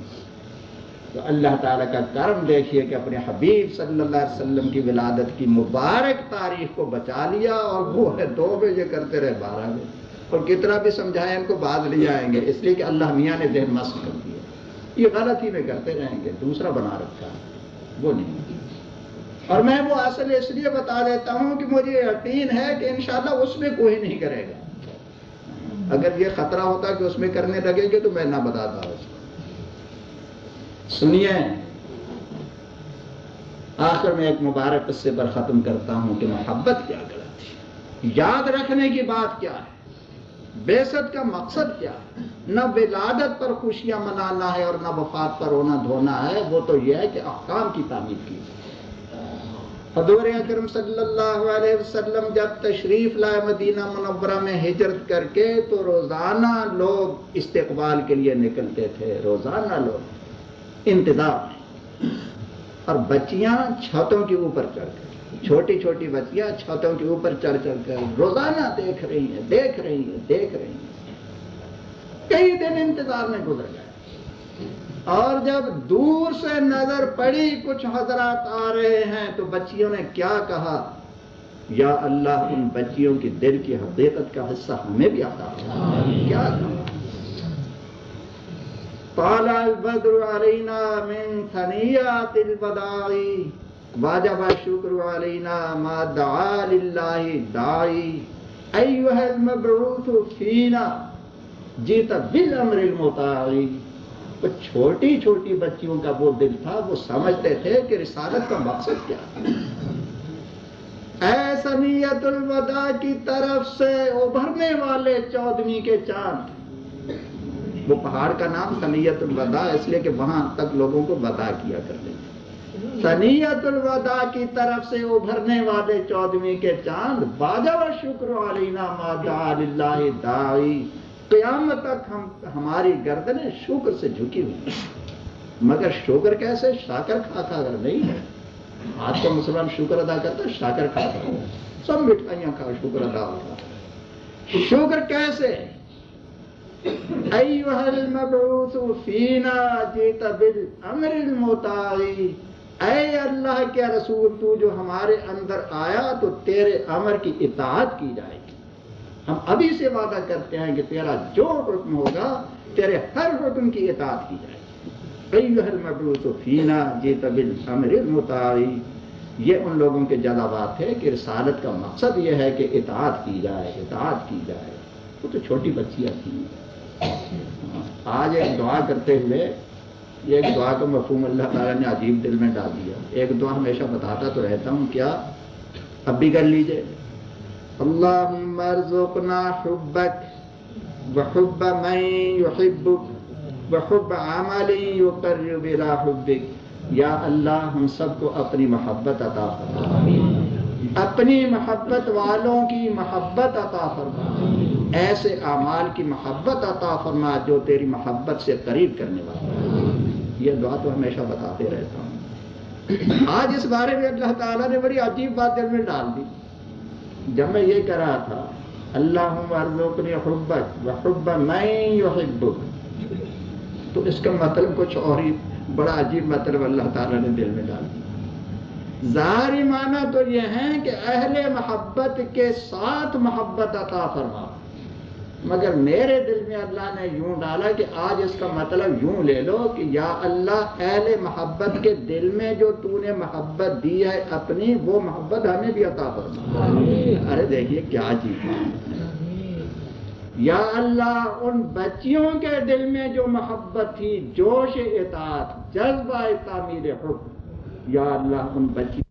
تو اللہ تعالیٰ کا کرم دیکھیے کہ اپنے حبیب صلی اللہ علیہ وسلم کی ولادت کی مبارک تاریخ کو بچا لیا اور وہ ہے دو بجے کرتے رہے بارہ بجے اور کتنا بھی سمجھائیں ان کو بعد لے جائیں گے، اس لیے کہ اللہ میاں نے ذہن مست کر دیا۔ یہ غلط ہی میں کرتے رہیں گے، دوسرا بنا رکھا۔ وہ نہیں۔ اور میں وہ اصل اس لیے بتا دیتا ہوں کہ مجھے یقین ہے کہ انشاءاللہ اس میں کوئی نہیں کرے گا۔ اگر یہ خطرہ ہوتا کہ اس میں کرنے لگے گے تو میں نہ بتاتا اس کو سنیے، آخر میں ایک مبارک قصے پر ختم کرتا ہوں کہ محبت کیا غلط تھی۔ یاد رکھنے کی بات کیا ہے؟ بیست کا مقصد کیا؟ ہے نہ ولادت پر خوشیاں منانا ہے اور نہ وفات پر رونا دھونا ہے، وہ تو یہ ہے کہ احکام کی تعمیر کی۔ حضور اکرم صلی اللہ علیہ وسلم جب تشریف لائے مدینہ منورہ میں ہجرت کر کے، تو روزانہ لوگ استقبال کے لیے نکلتے تھے۔ روزانہ لوگ، انتظار اور بچیاں چھتوں کے اوپر چڑھ کر۔ چھوٹی چھوٹی بچیاں چھتوں کے اوپر چڑھ چڑھ کر روزانہ دیکھ رہی ہیں دیکھ رہی ہیں دیکھ رہی ہیں۔ کئی دن انتظار میں گزر گئے۔ اور جب دور سے نظر پڑی کچھ حضرات آ رہے ہیں تو بچیوں نے کیا کہا؟ یا اللہ ان بچیوں کی دل کی حقیقت کا حصہ ہمیں بھی آتا کیا کہا؟ پالا البدر علینا من ثنیات البدائی واجب شکر علینا ما دعا للہ دائی ایوہ المبعوث فینا. جیتا بالامر المطاعی. وہ چھوٹی چھوٹی بچیوں کا وہ دل تھا، وہ سمجھتے تھے کہ رسالت کا مقصد کیا اے سمیت الوداع کی طرف سے ابھرنے والے چودمی کے چاند. وہ پہاڑ کا نام سمیت الوداع، اس لیے کہ وہاں تک لوگوں کو ودا کیا کرتے تھے۔ سنیت الوداع کی طرف سے ابھرنے والے چودویں کے چاند باجا و شکر علینا اللہ دائی قیامت تک ہم ہماری گردنیں شکر سے جھکی ہوئی مگر شکر کیسے؟ شاکر کھا کھا کر نہیں ہے آج کا مسلمان شکر ادا کرتا ہے، شاکر کھا کر سب مٹھائیاں کھا، شکر ادا ہوتا شکر کیسے؟ ایوہ المبعوث فینا جیتا بالامر المتاعی اے اللہ کے رسول، تو جو ہمارے اندر آیا تو تیرے امر کی اطاعت کی جائے گی۔ ہم ابھی سے وعدہ کرتے ہیں کہ تیرا جو حکم ہوگا، تیرے ہر حکم کی اطاعت کی جائے گی۔ فینا جی طبل امر متعری یہ ان لوگوں کے جذبات ہے کہ رسالت کا مقصد یہ ہے کہ اطاعت کی جائے، اطاعت کی جائے۔ وہ تو چھوٹی بچیاں تھیں۔ ہاں، آج ایک دعا کرتے ہوئے یہ ایک دعا کا مفہوم اللہ تعالیٰ نے عجیب دل میں ڈال دیا۔ ایک دعا ہمیشہ بتاتا تو رہتا ہوں، کیا؟ اب بھی کر لیجیے۔ اللہ مرزقنا حبک وحب من يحبک وحب عمل يقرب الى حبک۔ یا اللہ، ہم سب کو اپنی محبت عطا فرما۔ اپنی محبت والوں کی محبت عطا فرما۔ ایسے اعمال کی محبت عطا فرما جو تیری محبت سے قریب کرنے والا یہ دعا تو ہمیشہ بتاتے رہتا ہوں۔ آج اس بارے میں اللہ تعالیٰ نے بڑی عجیب بات دل میں ڈال دی۔ جب میں یہ کہہ رہا تھا اللہ حبت و حب میں تو اس کا مطلب کچھ اور ہی بڑا عجیب مطلب اللہ تعالیٰ نے دل میں ڈال دیا ظاہری معنی تو یہ ہے کہ اہل محبت کے ساتھ محبت عطا فرما۔ مگر میرے دل میں اللہ نے یوں ڈالا کہ آج اس کا مطلب یوں لے لو کہ یا اللہ اہل محبت کے دل میں جو تو نے محبت دی ہے اپنی وہ محبت ہمیں بھی عطا فرما۔ ارے دیکھیے کیا چیز یا اللہ ان بچیوں کے دل میں جو محبت تھی جوش اطاعت جذبہ تعمیر حب۔ یا اللہ ان بچیوں